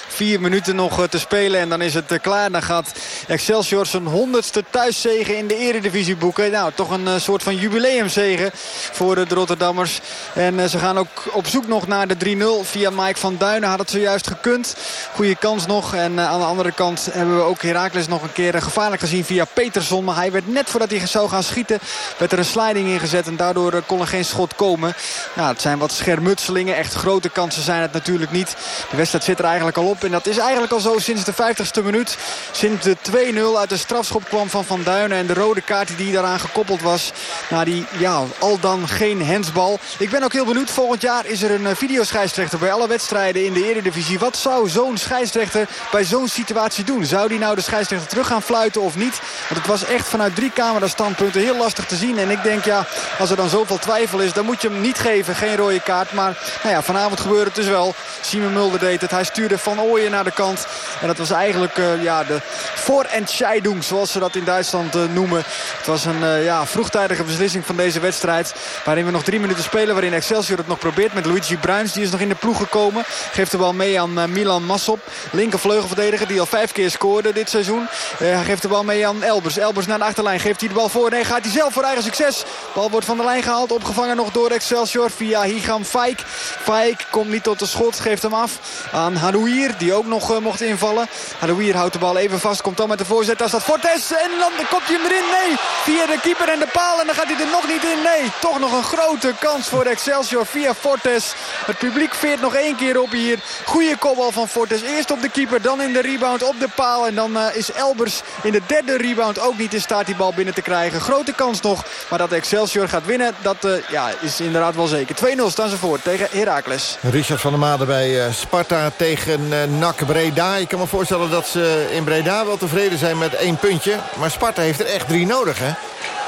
Vier minuten nog te spelen en dan is het klaar. Dan gaat Excelsior zijn honderdste thuiszegen in de eredivisie boeken. Nou, toch een soort van jubileumzegen voor de Rotterdammers. En eh, ze gaan ook op zoek nog naar de 3-0 via Mike van Duinen. Had het zojuist gekund. Goede kans nog. En eh, aan de andere kant hebben we ook Herakles nog een keer eh, gevaarlijk gezien via Peterson. Maar hij werd net voordat hij zou gaan schieten. Werd er een sliding ingezet. En daardoor kon er geen schot komen. Nou, het zijn wat schermutselingen. Echt grote kansen zijn het natuurlijk niet. De wedstrijd zit er eigenlijk al op. En dat is eigenlijk al zo sinds de 50ste minuut. Sinds de 2-0 uit de strafschop kwam van Van Duinen. En de rode kaart die daaraan gekoppeld was. Nou, die ja, al dan geen hensbal. Ik ben ook heel benieuwd. Volgend jaar is er een eh, videoscheidsrechter bij alle wedstrijden in de Eredivisie. Wat zou zo'n scheidsrechter bij zo'n situatie doen? Zou die nou de scheidsrechter terug gaan fluiten of niet? Want het was echt vanuit drie camera standpunten heel lastig te zien. En ik denk ja, als er dan zoveel twijfel is, dan moet je hem niet geven. Geen rode kaart. Maar nou ja, vanavond gebeurde het dus wel. Simon Mulder deed het. Hij stuurde Van Ooyen naar de kant. En dat was eigenlijk uh, ja, de voorentscheidung, zoals ze dat in Duitsland uh, noemen. Het was een ja, vroegtijdige beslissing van deze wedstrijd. Waarin we nog drie minuten spelen. Waarin Excelsior het nog probeert met Luigi Bruins. Die is nog in de ploeg gekomen. Geeft de bal mee aan Milan Massop. Linkervleugelverdediger die al vijf keer scoorde dit seizoen. Hij geeft de bal mee aan Elbers. Elbers naar de achterlijn. Geeft hij de bal voor. Nee, gaat hij zelf voor eigen succes. Bal wordt van de lijn gehaald. Opgevangen nog door Excelsior via Higam Faik. Faik komt niet tot de schot. Geeft hem af aan Hadouier. Die ook nog uh, mocht invallen. Hadouier houdt de bal even vast. Komt dan met de voorzet. Daar staat Fortes. En dan komt hij hem erin. Nee. Via de keeper en de paal. En dan gaat hij er nog niet in. Nee. Toch nog een grote kans voor Excelsior via Fortes. Het publiek veert nog één keer op hier. Goede kopbal van Fortes. Eerst op de keeper, dan in de rebound op de paal. En dan uh, is Elbers in de derde rebound ook niet in staat die bal binnen te krijgen. Grote kans nog. Maar dat Excelsior gaat winnen, dat uh, ja, is inderdaad wel zeker. 2-0 staan ze voor tegen Heracles. Richard van der Made bij uh, Sparta tegen NAC Breda. Ik kan me voorstellen dat ze in Breda wel tevreden zijn met één puntje. Maar Sparta heeft er echt drie nodig, hè?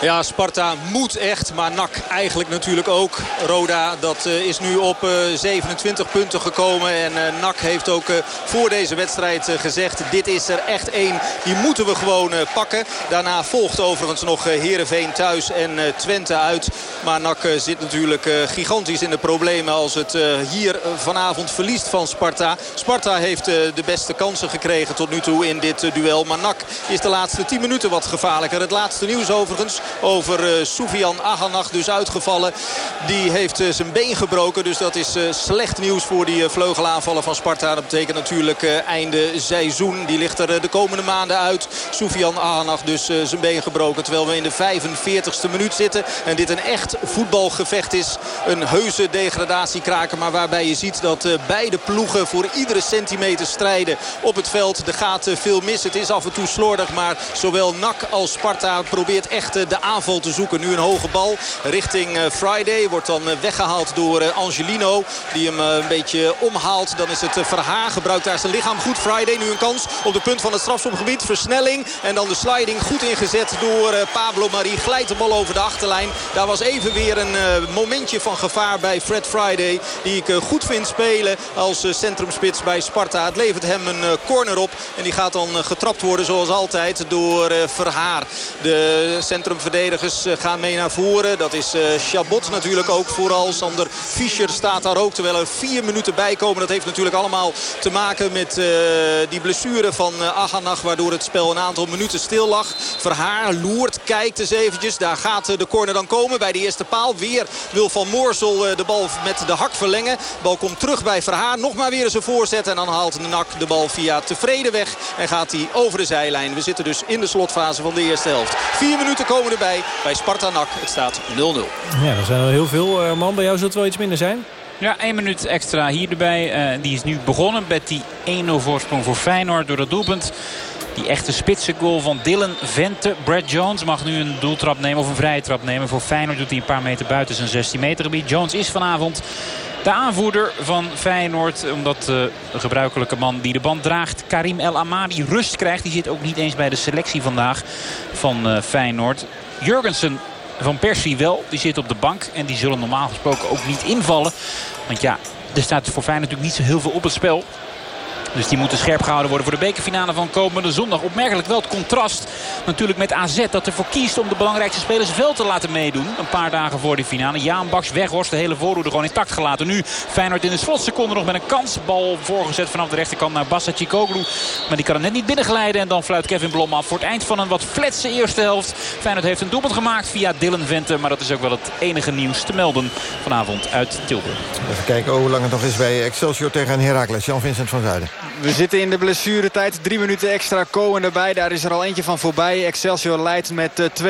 Ja, Sparta moet echt, maar NAC eigenlijk natuurlijk ook. Roda, dat uh, is nu op uh, 27 punten gekomen. En uh, NAC heeft ook voor deze wedstrijd gezegd... dit is er echt één, die moeten we gewoon pakken. Daarna volgt overigens nog Heerenveen thuis en Twente uit. Maar NAC zit natuurlijk gigantisch in de problemen... als het hier vanavond verliest van Sparta. Sparta heeft de beste kansen gekregen tot nu toe in dit duel. Maar NAC is de laatste 10 minuten wat gevaarlijker. Het laatste nieuws overigens over uh, Soufian Aganach dus uitgevallen. Die heeft uh, zijn been gebroken. Dus dat is uh, slecht nieuws voor die vleugelaanvallen van Sparta. Dat betekent natuurlijk einde seizoen. Die ligt er de komende maanden uit. Soufian Aganach dus zijn been gebroken. Terwijl we in de 45ste minuut zitten. En dit een echt voetbalgevecht is. Een heuse degradatiekraker. Maar waarbij je ziet dat beide ploegen voor iedere centimeter strijden op het veld. Er gaat veel mis. Het is af en toe slordig. Maar zowel NAC als Sparta probeert echt de aanval te zoeken. Nu een hoge bal richting Friday. Wordt dan weggehaald door Angelino. Die hem een beetje omhaalt. Dan is het Verhaar. Gebruikt daar zijn lichaam goed. Friday nu een kans op de punt van het strafschopgebied. Versnelling. En dan de sliding goed ingezet door Pablo Marie. Glijdt de bal over de achterlijn. Daar was even weer een momentje van gevaar bij Fred Friday. Die ik goed vind spelen als centrumspits bij Sparta. Het levert hem een corner op. En die gaat dan getrapt worden zoals altijd door Verhaar. De centrumverdedigers gaan mee naar voren. Dat is Chabot natuurlijk ook vooral. Sander Fischer staat daar ook terwijl er vier minuten bij komen. Dat heeft natuurlijk allemaal te maken met die blessure van Aganach. Waardoor het spel een aantal minuten stil lag. Verhaar loert, kijkt eens eventjes. Daar gaat de corner dan komen bij de eerste paal. Weer wil Van Moorsel de bal met de hak verlengen. Bal komt terug bij Verhaar. Nog maar weer eens een voorzet. En dan haalt Nak de bal via tevreden weg. En gaat hij over de zijlijn. We zitten dus in de slotfase van de eerste helft. Vier minuten komen erbij bij Sparta Nak. Het staat 0-0. Ja, er zijn wel heel veel. man, bij jou zult het wel iets minder zijn? Ja, één minuut extra hier erbij. Uh, die is nu begonnen met die 1-0 voorsprong voor Feyenoord door dat doelpunt. Die echte spitse goal van Dylan Vente. Brad Jones mag nu een doeltrap nemen of een vrije trap nemen. Voor Feyenoord doet hij een paar meter buiten zijn 16 meter gebied. Jones is vanavond de aanvoerder van Feyenoord. Omdat de gebruikelijke man die de band draagt, Karim El Amadi, rust krijgt. Die zit ook niet eens bij de selectie vandaag van Feyenoord. Jurgensen van Persie wel. Die zit op de bank. En die zullen normaal gesproken ook niet invallen. Want ja, er staat voor Feyenoord natuurlijk niet zo heel veel op het spel. Dus die moeten scherp gehouden worden voor de bekerfinale van komende zondag. Opmerkelijk wel het contrast natuurlijk met AZ. Dat ervoor kiest om de belangrijkste spelers wel te laten meedoen. Een paar dagen voor de finale. Jaan Baks, Weghorst, de hele voorhoede gewoon intact gelaten. Nu Feyenoord in de slotseconde nog met een kans. Bal voorgezet vanaf de rechterkant naar Bassa Chikoglu. Maar die kan er net niet binnenglijden. En dan fluit Kevin Blom af voor het eind van een wat fletse eerste helft. Feyenoord heeft een doelpunt gemaakt via Dylan Vente. Maar dat is ook wel het enige nieuws te melden vanavond uit Tilburg. Even kijken hoe lang het nog is bij Excelsior tegen Heracles. Jan-Vincent van Zuiden. We zitten in de blessuretijd. Drie minuten extra komen erbij. Daar is er al eentje van voorbij. Excelsior leidt met 2-0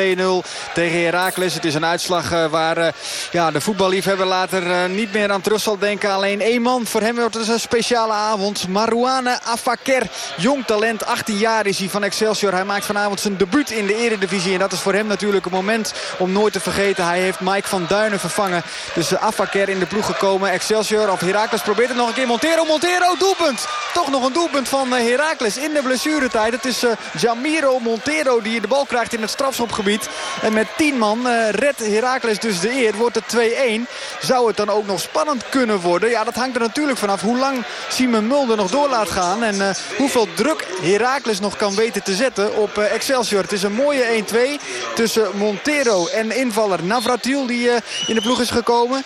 tegen Heracles. Het is een uitslag eh, waar eh, ja, de voetballiefhebber later eh, niet meer aan terug zal denken. Alleen één man. Voor hem wordt het een speciale avond. Marouane Afaker. Jong talent. 18 jaar is hij van Excelsior. Hij maakt vanavond zijn debuut in de eredivisie. En dat is voor hem natuurlijk een moment om nooit te vergeten. Hij heeft Mike van Duinen vervangen. Dus Afaker in de ploeg gekomen. Excelsior of Heracles probeert het nog een keer. Montero, Montero, doelpunt. Toch nog een doelpunt van eh, Heracles in de blessuretijd. Het is uh, Jamiro Montero die de bal krijgt in het strafschopgebied. En met 10 man uh, redt Heracles dus de eer. Wordt het 2-1. Zou het dan ook nog spannend kunnen worden? Ja, dat hangt er natuurlijk vanaf hoe lang Simon Mulder nog door laat gaan. En hoeveel druk Heracles nog kan weten te zetten op Excelsior. Het is een mooie 1-2 tussen Montero en invaller Navratil die in de ploeg is gekomen.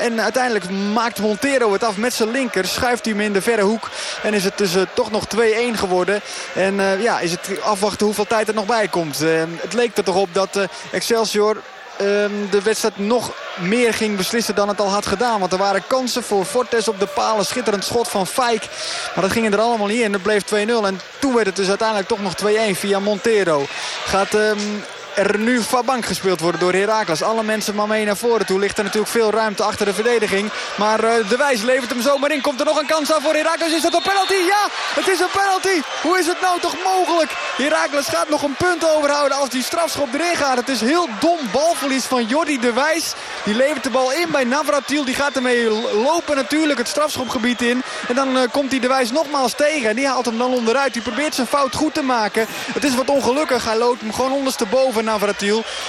en uiteindelijk maakt Montero het af met zijn linker. Schuift hij hem in de verre hoek. Is het dus uh, toch nog 2-1 geworden. En uh, ja, is het afwachten hoeveel tijd er nog bij komt. Het leek er toch op dat Excelsior ehm, de wedstrijd nog meer ging beslissen dan het al had gedaan. Want er waren kansen voor Fortes op de palen. Schitterend schot van Fijk. Maar dat ging er allemaal niet in. Het bleef 2-0. En toen werd het dus uiteindelijk toch nog 2-1 via Montero. Gaat um, er nu bank gespeeld worden door Herakles. Alle mensen maar mee naar voren toe. Ligt er natuurlijk veel ruimte achter de verdediging. Maar uh, de Wijs levert hem zomaar in. Komt er nog een kans aan voor Herakles? Is dat een penalty? Ja, het is een penalty. Hoe is het nou toch mogelijk? Herakles gaat nog een punt overhouden als die strafschop erin gaat. Het is heel dom balverlies van Jordi de Wijs. Die levert de bal in bij Navratil. Die gaat ermee lopen natuurlijk het strafschopgebied in. En dan uh, komt hij de Wijs nogmaals tegen. En die haalt hem dan onderuit. Die probeert zijn fout goed te maken. Het is wat ongelukkig. Hij loopt hem gewoon ondersteboven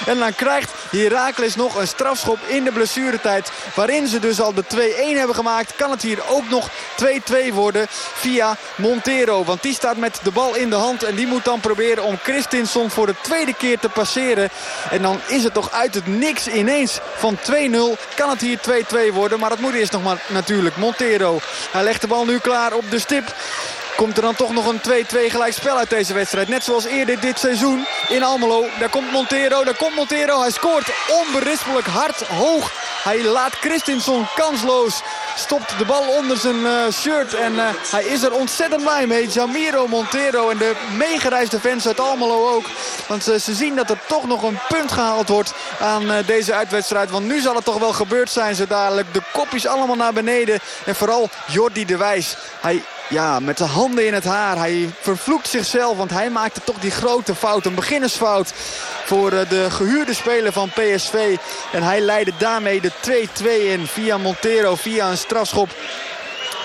En dan krijgt Heracles nog een strafschop in de blessuretijd. Waarin ze dus al de 2-1 hebben gemaakt. Kan het hier ook nog 2-2 worden via Montero. Want die staat met de bal in de hand. En die moet dan proberen om Christinson voor de tweede keer te passeren. En dan is het toch uit het niks ineens van 2-0. Kan het hier 2-2 worden. Maar dat moet eerst nog maar natuurlijk. Montero. Hij legt de bal nu klaar op de stip. Komt er dan toch nog een 2-2 gelijk spel uit deze wedstrijd. Net zoals eerder dit seizoen in Almelo. Daar komt Montero, daar komt Montero. Hij scoort onberispelijk hard, hoog. Hij laat Christensen kansloos. stopt de bal onder zijn shirt. En hij is er ontzettend blij mee. Jamiro Montero en de meegereisde fans uit Almelo ook. Want ze zien dat er toch nog een punt gehaald wordt aan deze uitwedstrijd. Want nu zal het toch wel gebeurd zijn zo dadelijk. De kopjes allemaal naar beneden. En vooral Jordi de Wijs. Hij ja, met de handen in het haar. Hij vervloekt zichzelf, want hij maakte toch die grote fout. Een beginnersfout voor eh, de gehuurde speler van PSV. En hij leidde daarmee de 2-2 in via Montero, via een strafschop.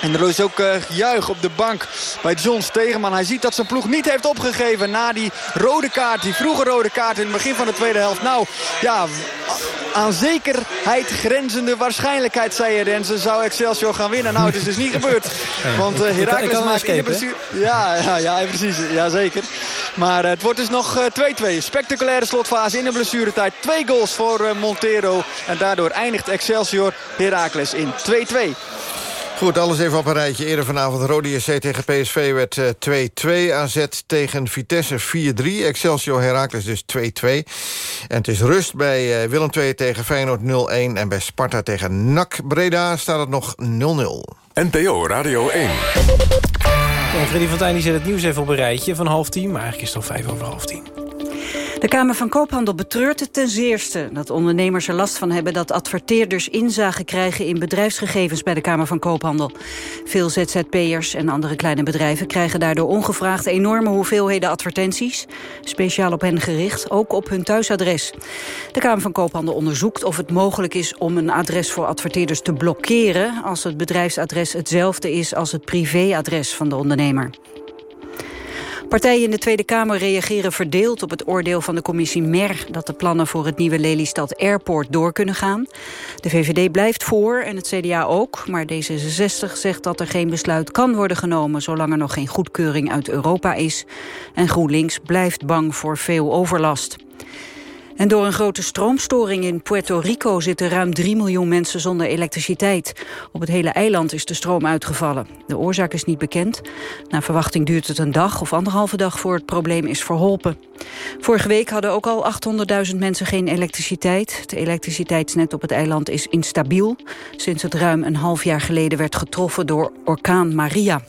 En er is ook uh, juich op de bank bij John Stegeman. Hij ziet dat zijn ploeg niet heeft opgegeven na die rode kaart. Die vroege rode kaart in het begin van de tweede helft. Nou, ja, aan zekerheid grenzende waarschijnlijkheid, zei je Rensen. Zou Excelsior gaan winnen? Nou, het is dus niet gebeurd. Want uh, Heracles maakt in de blessure... Ja, ja, ja, precies. Ja, zeker. Maar uh, het wordt dus nog 2-2. Spectaculaire slotfase in de blessuretijd. Twee goals voor Montero. En daardoor eindigt Excelsior Heracles in 2-2. Goed, alles even op een rijtje. Eerder vanavond Rode SC tegen PSV werd 2-2. Uh, AZ tegen Vitesse 4-3. Excelsior Heracles dus 2-2. En het is rust bij uh, Willem II tegen Feyenoord 0-1. En bij Sparta tegen NAC Breda staat het nog 0-0. NPO Radio 1. Ja, Freddy van Tijn zet het nieuws even op een rijtje van half tien. Maar eigenlijk is het al vijf over half tien. De Kamer van Koophandel betreurt het ten zeerste... dat ondernemers er last van hebben dat adverteerders inzage krijgen... in bedrijfsgegevens bij de Kamer van Koophandel. Veel ZZP'ers en andere kleine bedrijven krijgen daardoor ongevraagd... enorme hoeveelheden advertenties, speciaal op hen gericht, ook op hun thuisadres. De Kamer van Koophandel onderzoekt of het mogelijk is... om een adres voor adverteerders te blokkeren... als het bedrijfsadres hetzelfde is als het privéadres van de ondernemer. Partijen in de Tweede Kamer reageren verdeeld op het oordeel van de commissie MER... dat de plannen voor het nieuwe Lelystad Airport door kunnen gaan. De VVD blijft voor en het CDA ook, maar D66 zegt dat er geen besluit kan worden genomen... zolang er nog geen goedkeuring uit Europa is. En GroenLinks blijft bang voor veel overlast. En door een grote stroomstoring in Puerto Rico zitten ruim 3 miljoen mensen zonder elektriciteit. Op het hele eiland is de stroom uitgevallen. De oorzaak is niet bekend. Na verwachting duurt het een dag of anderhalve dag voor het probleem is verholpen. Vorige week hadden ook al 800.000 mensen geen elektriciteit. Het elektriciteitsnet op het eiland is instabiel. Sinds het ruim een half jaar geleden werd getroffen door orkaan Maria.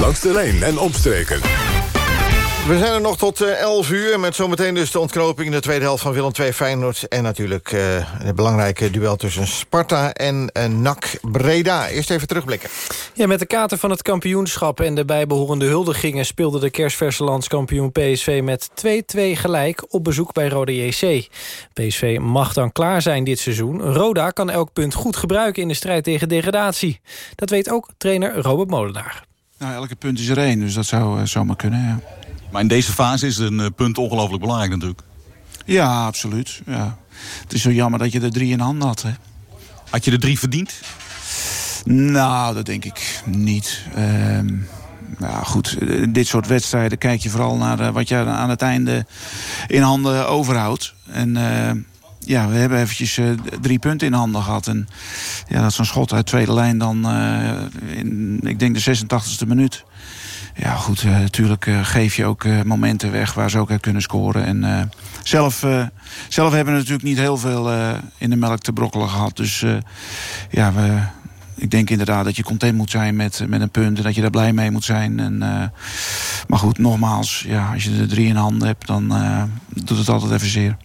Langs de lijn en omstreken. We zijn er nog tot 11 eh, uur met zometeen dus de ontknoping... in de tweede helft van Willem II Feyenoord. En natuurlijk uh, het belangrijke duel tussen Sparta en uh, NAC Breda. Eerst even terugblikken. Ja, met de kater van het kampioenschap en de bijbehorende huldigingen... speelde de kerstverse landskampioen PSV met 2-2 gelijk op bezoek bij Roda JC. PSV mag dan klaar zijn dit seizoen. Roda kan elk punt goed gebruiken in de strijd tegen degradatie. Dat weet ook trainer Robert Molenaar. Nou, elke punt is er één, dus dat zou zomaar kunnen, ja. Maar in deze fase is een eh, punt ongelooflijk belangrijk natuurlijk. Ja, absoluut. Ja. Het is zo jammer dat je er drie in handen had. Hè? Had je er drie verdiend? Nou, dat denk ik niet. Uh, nou goed, eh, dit soort wedstrijden kijk je vooral naar eh, wat je aan het einde in handen overhoudt. En uh, ja, we hebben eventjes drie punten in handen gehad. En ja, dat is een schot uit tweede lijn dan in, ik denk de 86e minuut. Ja, goed, natuurlijk uh, geef je ook uh, momenten weg waar ze ook uit kunnen scoren. En zelf, zelf hebben we natuurlijk niet heel veel in de melk te brokkelen gehad. Dus ja, we, ik denk inderdaad dat je content moet zijn met, met een punt... en dat je daar blij mee moet zijn. En, maar goed, nogmaals, ja, als je er drie in handen hebt... dan doet het altijd even zeer.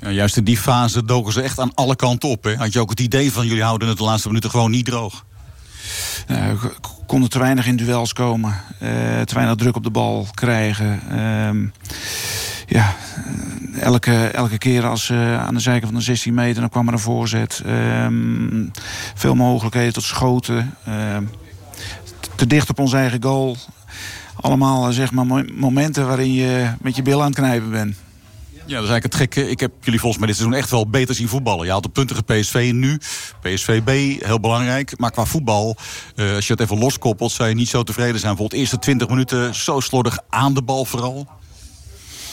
Ja, juist in die fase doken ze echt aan alle kanten op. Hè? Had je ook het idee van jullie houden het de laatste minuten gewoon niet droog? Uh, konden te weinig in duels komen. Uh, te weinig druk op de bal krijgen. Uh, ja, elke, elke keer als uh, aan de zijkant van de 16 meter... dan kwam er een voorzet. Ehm, veel mogelijkheden tot schoten. Ehm, te dicht op ons eigen goal. Allemaal zeg maar, momenten waarin je met je bil aan het knijpen bent. Ja, dat is eigenlijk het gekke. Ik heb jullie volgens mij dit seizoen echt wel beter zien voetballen. Je had de puntige PSV nu. PSV B, heel belangrijk. Maar qua voetbal, uh, als je het even loskoppelt... zou je niet zo tevreden zijn. Bijvoorbeeld eerste 20 minuten zo slordig aan de bal vooral.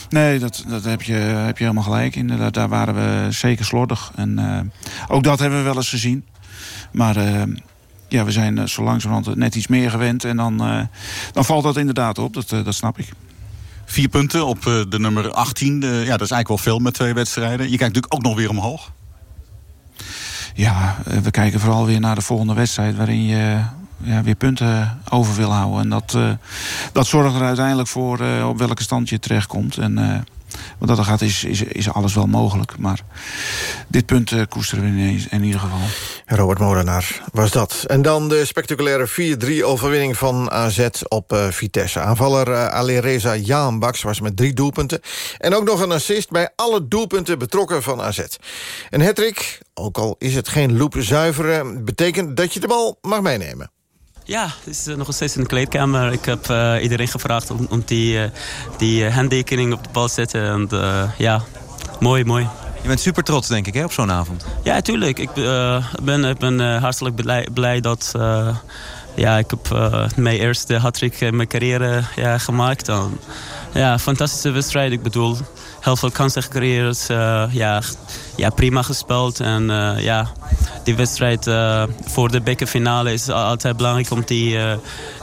Nee, dat, dat heb, je, heb je helemaal gelijk. Inderdaad, daar waren we zeker slordig. En uh, ook dat hebben we wel eens gezien. Maar... Uh, ja, we zijn zo langzamerhand net iets meer gewend. En dan, dan valt dat inderdaad op, dat, dat snap ik. Vier punten op eh, de nummer 18. ja, dat is eigenlijk wel veel met twee wedstrijden. Je kijkt natuurlijk ook nog weer omhoog. ja, we kijken vooral weer naar de volgende wedstrijd... waarin je ja, weer punten over wil houden. En dat, dat zorgt er uiteindelijk voor op welke stand je terechtkomt. En want dat gaat is, is, is alles wel mogelijk. Maar dit punt uh, koesteren we in, in, ieder geval. Robert Molenaar was dat. En dan de spectaculaire 4-3-overwinning van AZ op uh, Vitesse. Aanvaller uh, Alireza Jaanbaks was met drie doelpunten. En ook nog een assist bij alle doelpunten betrokken van AZ. Een hattrick, ook al is het geen loopzuivere... betekent dat je de bal mag meenemen. Ja, het is nog steeds in de kleedkamer. Ik heb uh, iedereen gevraagd om, om die, uh, die handtekening op de bal te zetten. En ja, mooi, mooi. Je bent super trots, denk ik, hè, op zo'n avond. Ja, tuurlijk. Ik ben, ik ben hartelijk blij, blij dat... ja, ik heb mijn eerste hat-trick in mijn carrière ja, gemaakt. En, ja, fantastische wedstrijd. Ik bedoel, heel veel kansen gecreëerd. ja, ja, prima gespeeld. En ja, die wedstrijd uh, voor de bekerfinale is altijd belangrijk om die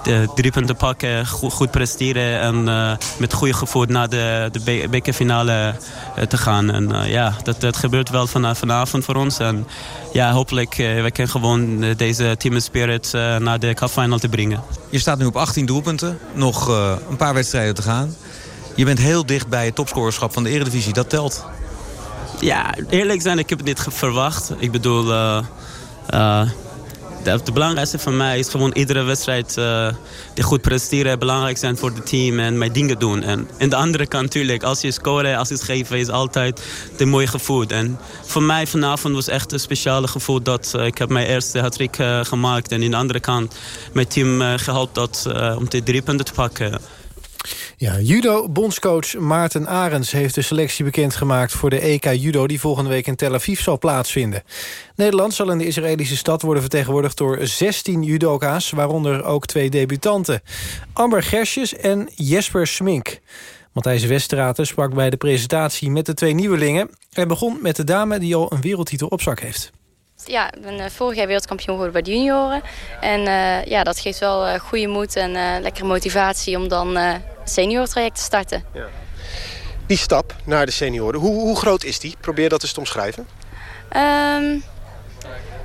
de drie punten te pakken, goed, presteren en met goede gevoel naar de, de bekerfinale te gaan. En ja, dat, dat gebeurt wel van, vanavond voor ons. En ja, hopelijk we kunnen gewoon deze team spirit naar de cup final te brengen. Je staat nu op 18 doelpunten, nog een paar wedstrijden te gaan. Je bent heel dicht bij het topscorerschap van de Eredivisie, dat telt. Ja, eerlijk zijn, ik heb het niet verwacht. Ik bedoel, uh, uh, de, de, belangrijkste voor mij is gewoon iedere wedstrijd uh, die goed presteren, belangrijk zijn voor het team en mijn dingen doen. En aan de andere kant natuurlijk, als je scoren, als je geven, is altijd een mooi gevoel. En voor mij vanavond was echt een speciale gevoel dat ik heb mijn eerste hat-trick gemaakt. En aan de andere kant mijn team geholpen dat, om die drie punten te pakken. Ja, judo-bondscoach Maarten Arends heeft de selectie bekendgemaakt... voor de EK Judo die volgende week in Tel Aviv zal plaatsvinden. Nederland zal in de Israëlische stad worden vertegenwoordigd door 16 judoka's... waaronder ook twee debutanten. Amber Gersjes en Jesper Smink. Matthijs Westraten sprak bij de presentatie met de twee nieuwelingen... en begon met de dame die al een wereldtitel op zak heeft. Ja, ik ben vorig jaar wereldkampioen geworden bij de junioren. En uh, ja, dat geeft wel uh, goede moed en uh, lekkere motivatie om dan het seniortraject te starten. Ja. Die stap naar de senioren, hoe, hoe, groot is die? Probeer dat eens te omschrijven. Um,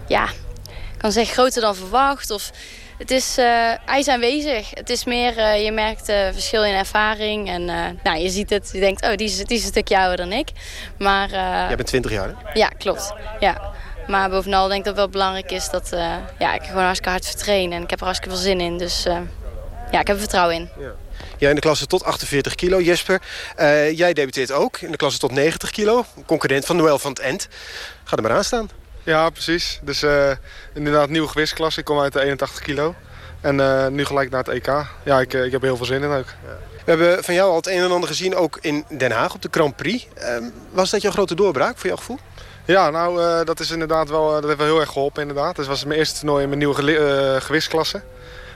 ja, ik kan zeggen groter dan verwacht. Of, het is, hij is aanwezig. Het is meer, je merkt verschil in ervaring. En nou, je ziet het, je denkt, oh, die is, die is een stukje ouder dan ik. Maar, Jij bent 20 jaar, hè? Ja, klopt. Ja. Maar bovenal denk ik dat het wel belangrijk is dat uh, ja, ik gewoon hartstikke hard vertrain. En ik heb er hartstikke veel zin in. Dus uh, ja, ik heb er vertrouwen in. Ja. Jij in de klasse tot 48 kilo, Jesper. Uh, jij debuteert ook in de klasse tot 90 kilo. Concurrent van Noël van het End. Ga er maar aan staan. Ja, precies. Dus inderdaad nieuwe gewichtsklasse. Ik kom uit de 81 kilo. En nu gelijk naar het EK. Ja, ik, ik heb er heel veel zin in ook. Ja. We hebben van jou al het een en ander gezien, ook in Den Haag op de Grand Prix. Ehm, was dat jouw grote doorbraak voor jouw gevoel? Ja, nou, uh, dat is inderdaad wel, dat heeft wel heel erg geholpen inderdaad. Het was mijn eerste toernooi in mijn nieuwe uh, gewichtsklasse.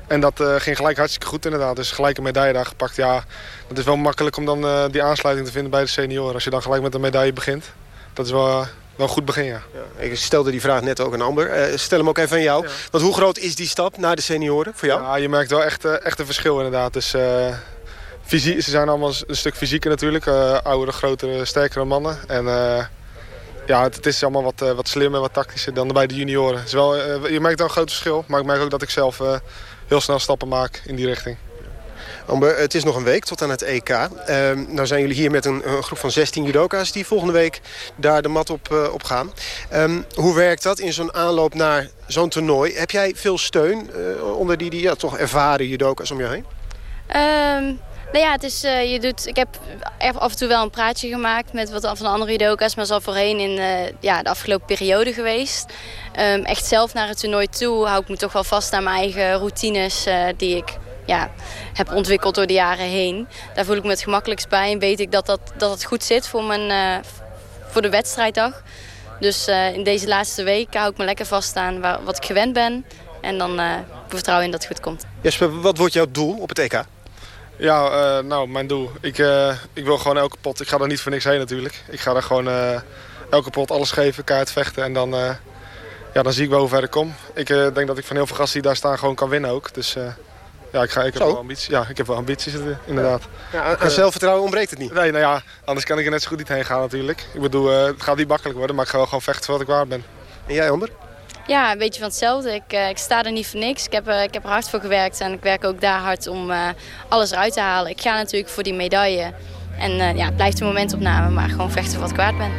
En dat uh, ging gelijk hartstikke goed inderdaad. Dus gelijk een medaille daar gepakt. Ja, dat is wel makkelijk om dan die aansluiting te vinden bij de senioren. Als je dan gelijk met een medaille begint. Dat is wel, wel een goed begin, ja. ja. Ik stelde die vraag net ook aan Amber. stel hem ook even aan jou. Ja. Want hoe groot is die stap naar de senioren voor jou? Ja, je merkt wel echt, echt een verschil inderdaad. Dus, fysie, ze zijn allemaal een stuk fysieker natuurlijk. oudere, grotere, sterkere mannen. En ja, het, is allemaal wat, uh, wat slimmer, wat tactischer dan bij de junioren. is wel, uh, je merkt wel een groot verschil, maar ik merk ook dat ik zelf uh, heel snel stappen maak in die richting. Amber, het is nog een week tot aan het EK. Uh, nou zijn jullie hier met een, een, groep van 16 judoka's die volgende week daar de mat op, op gaan. Um, hoe werkt dat in zo'n aanloop naar zo'n toernooi? Heb jij veel steun onder die, die ja, toch ervaren judoka's om je heen? Um... Nou ja, het is, uh, je doet, ik heb af en toe wel een praatje gemaakt met wat van de andere judoka's. Maar zo voorheen in uh, ja, de afgelopen periode geweest. Um, echt zelf naar het toernooi toe hou ik me toch wel vast aan mijn eigen routines uh, die ik ja, heb ontwikkeld door de jaren heen. Daar voel ik me het gemakkelijkst bij en weet ik dat, dat, dat het goed zit voor, mijn, voor de wedstrijddag. Dus in deze laatste week hou ik me lekker vast aan wat ik gewend ben. En dan vertrouw in dat het goed komt. Jesper, wat wordt jouw doel op het EK? Ja, uh, nou, mijn doel. Ik, uh, ik wil gewoon elke pot. Ik ga er niet voor niks heen natuurlijk. Ik ga er gewoon uh, elke pot alles geven, kaart vechten. En dan, ja, dan zie ik wel hoe ver ik kom. Ik denk dat ik van heel veel gasten die daar staan gewoon kan winnen ook. Dus ja, ik, ga, ik heb wel ambities. Ja, ik heb wel ambities inderdaad. Ja, aan zelfvertrouwen ontbreekt het niet? Nee, nou ja, anders kan ik er net zo goed niet heen gaan natuurlijk. Ik bedoel, het gaat niet makkelijk worden, maar ik ga wel gewoon vechten voor wat ik waard ben. En jij, Amber? Ja, een beetje van hetzelfde. Ik, uh, ik sta er niet voor niks. Ik heb, uh, ik heb er hard voor gewerkt en ik werk ook daar hard om uh, alles eruit te halen. Ik ga natuurlijk voor die medaille. En ja, het blijft een momentopname, maar gewoon vechten wat ik kwaad ben.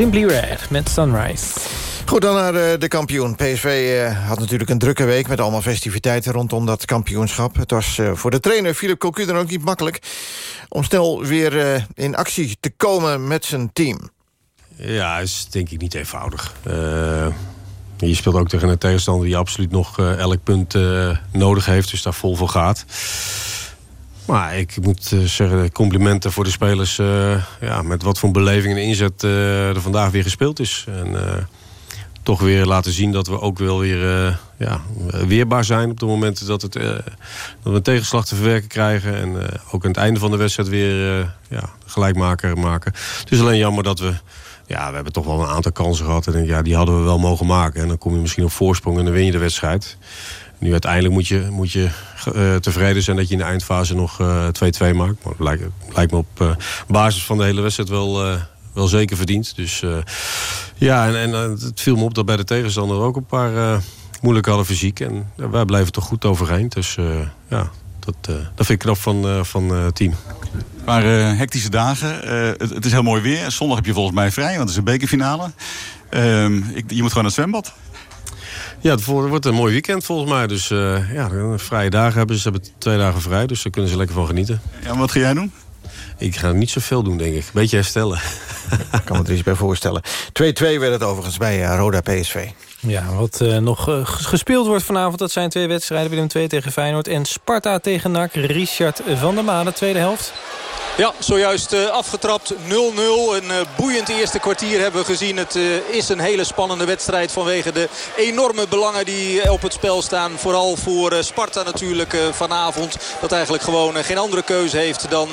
Simply Red met Sunrise. Goed, dan naar de, de kampioen. PSV uh, had natuurlijk een drukke week met allemaal festiviteiten rondom dat kampioenschap. Het was uh, voor de trainer Philip Cocu dan ook niet makkelijk... om snel weer in actie te komen met zijn team. Ja, is denk ik niet eenvoudig. je speelt ook tegen een tegenstander die absoluut nog elk punt nodig heeft. Dus daar vol voor gaat. Maar ik moet uh, zeggen, complimenten voor de spelers... Uh, ja, met wat voor beleving en inzet uh, er vandaag weer gespeeld is. En toch weer laten zien dat we ook wel weer ja, weerbaar zijn... op de momenten dat, het, dat we een tegenslag te verwerken krijgen. En ook aan het einde van de wedstrijd weer ja, gelijkmaker maken. Het is alleen jammer dat we... Ja, we hebben toch wel een aantal kansen gehad. En ja, die hadden we wel mogen maken. En dan kom je misschien op voorsprong en dan win je de wedstrijd. Nu uiteindelijk moet je, moet je uh, tevreden zijn dat je in de eindfase nog 2-2 uh, maakt. Maar het lijkt, lijkt me op uh, basis van de hele wedstrijd wel, wel zeker verdiend. Dus ja, en, en het viel me op dat bij de tegenstander ook een paar moeilijke hadden fysiek. En wij blijven toch goed overeind. Dus ja, dat, dat vind ik knap van, van het team. Maar hectische dagen. Het, het, is heel mooi weer. Zondag heb je volgens mij vrij, want het is een bekerfinale. Ehm, je moet gewoon naar het zwembad. Ja, het wordt een mooi weekend volgens mij. Dus uh, ja, vrije dagen hebben ze. Ze hebben twee dagen vrij, dus daar kunnen ze lekker van genieten. Ja, wat ga jij doen? Ik ga niet zoveel doen, denk ik. Beetje herstellen. Ik kan me er iets bij voorstellen. 2-2 werd het overigens bij uh, Roda PSV. Ja, wat uh, nog uh, gespeeld wordt vanavond... dat zijn twee wedstrijden. Willem 2 tegen Feyenoord en Sparta tegen NAC. Richard van der Maan, de tweede helft. Ja, zojuist uh, afgetrapt 0-0. Een uh, boeiend eerste kwartier hebben we gezien. Het uh, is een hele spannende wedstrijd vanwege de enorme belangen die op het spel staan. Vooral voor Sparta natuurlijk vanavond. Dat eigenlijk gewoon geen andere keuze heeft dan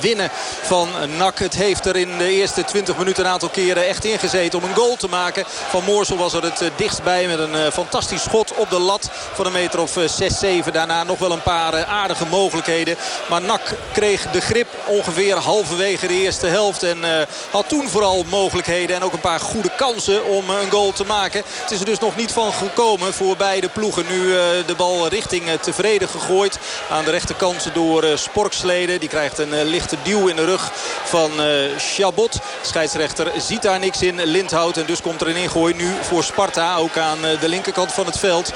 winnen van NAC. Het heeft er in de eerste 20 minuten een aantal keren echt ingezeten om een goal te maken. Van Moorsel was er het dichtst bij met een fantastisch schot op de lat van een meter of 6-7. Daarna nog wel een paar aardige mogelijkheden. Maar NAC kreeg de grip ongeveer halverwege de eerste helft. En uh, had toen vooral mogelijkheden en ook een paar goede kansen om een goal te maken. Het is er dus nog niet van gekomen voor beide ploegen. Nu uh, de bal richting tevreden gegooid. Aan de rechterkant door Sporksleden. Die krijgt een lichte duw in de rug van Chabot. Scheidsrechter ziet daar niks in. Lindhout. En dus komt er een ingooi nu voor Sparta. Ook aan de linkerkant van het veld.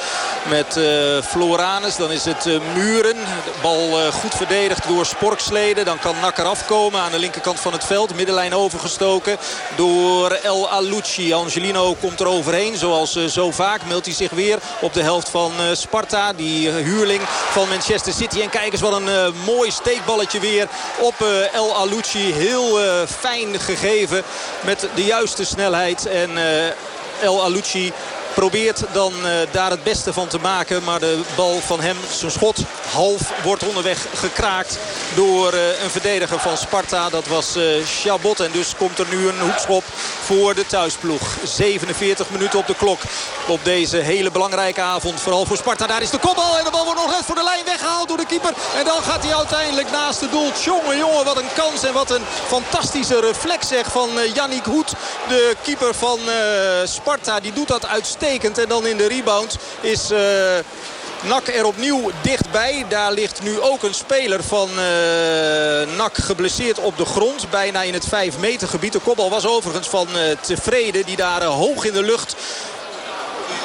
Met Floranus. Dan is het Muren. De bal goed verdedigd door Sporksleden. Dan kan Aan de linkerkant van het veld. Middenlijn overgestoken door El Alucci. Angelino komt er overheen. Zoals uh, zo vaak meldt hij zich weer op de helft van uh, Sparta. Die uh, huurling van Manchester City. En kijk eens wat een mooi steekballetje weer op El Alucci. Heel fijn gegeven met de juiste snelheid. En El Alucci Probeert dan uh, daar het beste van te maken. Maar de bal van hem, zijn schot, half wordt onderweg gekraakt door uh, een verdediger van Sparta. Dat was uh, Chabot. En dus komt er nu een hoekschop voor de thuisploeg. 47 minuten op de klok op deze hele belangrijke avond. Vooral voor Sparta. Daar is de kopbal en de bal wordt nog net voor de lijn weggehaald door de keeper. En dan gaat hij uiteindelijk naast het doel. Jongen, jongen, wat een kans en wat een fantastische reflex zeg van Yannick Hoed. De keeper van Sparta. Die doet dat uitstekend en dan in de rebound is... Uh, Nak er opnieuw dichtbij. Daar ligt nu ook een speler van uh, Nak geblesseerd op de grond. Bijna in het 5 meter gebied. De kopbal was overigens van uh, Tevreden. Die daar hoog in de lucht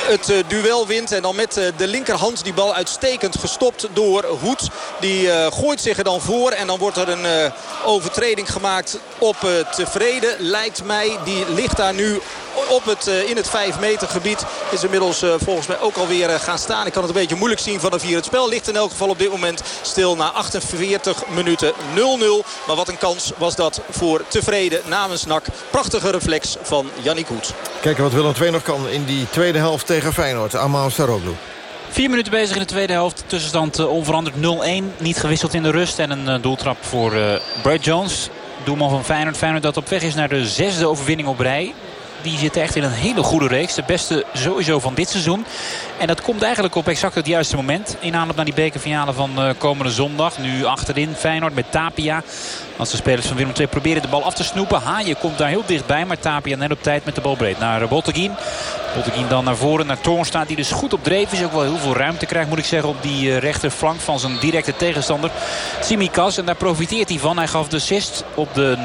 het duel wint. En dan met de linkerhand die bal uitstekend gestopt door Hoed. Die gooit zich er dan voor. En dan wordt er een overtreding gemaakt op Tevreden. Lijkt mij. Die ligt daar nu op het, in het 5 meter gebied. Is inmiddels volgens mij ook alweer gaan staan. Ik kan het een beetje moeilijk zien vanaf hier. Het spel ligt in elk geval op dit moment stil na 48 minuten 0-0. Maar wat een kans was dat voor tevreden namens NAC. Prachtige reflex van Yannick Hoed. Kijken wat Willem II nog kan in die tweede helft tegen Feyenoord. Amal Saroglu. Vier minuten bezig in de tweede helft. Tussenstand onveranderd 0-1. Niet gewisseld in de rust. En een doeltrap voor uh, Brad Jones. Doelman van Feyenoord. Feyenoord dat op weg is naar de zesde overwinning op rij die zitten echt in een hele goede reeks. De beste sowieso van dit seizoen. En dat komt eigenlijk op exact het juiste moment. In aanloop naar die bekerfinale van uh, komende zondag. Nu achterin Feyenoord met Tapia. Als de spelers van Willem II proberen de bal af te snoepen. Haaien komt daar heel dichtbij. Maar Tapia net op tijd met de bal breed naar Botteguin. Botteguin dan naar voren naar Toornstra. Die dus goed op dreef is. Ook wel heel veel ruimte krijgt moet ik zeggen. Op die uh, rechterflank van zijn directe tegenstander. Simikas. En daar profiteert hij van. Hij gaf de assist op de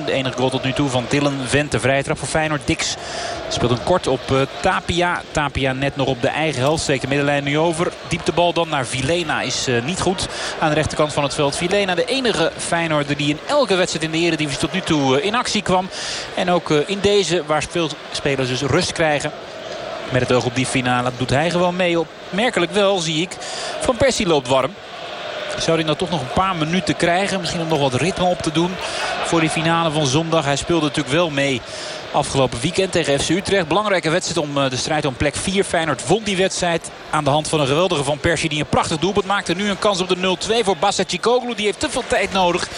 0-1. De enige goal tot nu toe van Dylan Vent. De vrije trap voor Feyenoord. Dix speelt een kort op uh, Tapia. Tapia net nog op de eigen helft. Steekt de middenlijn nu over. Dieptebal dan naar Vilena is niet goed. Aan de rechterkant van het veld. Vilena de enige Feyenoorder die elke wedstrijd in de Eredivisie tot nu toe in actie kwam. En ook in deze waar spelers dus rust krijgen. Met het oog op die finale doet hij gewoon mee. Opmerkelijk wel zie ik. Van Persie loopt warm. Zou hij nou toch nog een paar minuten krijgen. Misschien om nog wat ritme op te doen voor die finale van zondag. Hij speelde natuurlijk wel mee afgelopen weekend tegen FC Utrecht. Belangrijke wedstrijd om de strijd om plek 4. Feyenoord won die wedstrijd aan de hand van een geweldige Van Persie die een prachtig doelpunt maakte. Nu een kans op de 0-2 voor Basacicoglu. Die heeft te veel tijd nodig.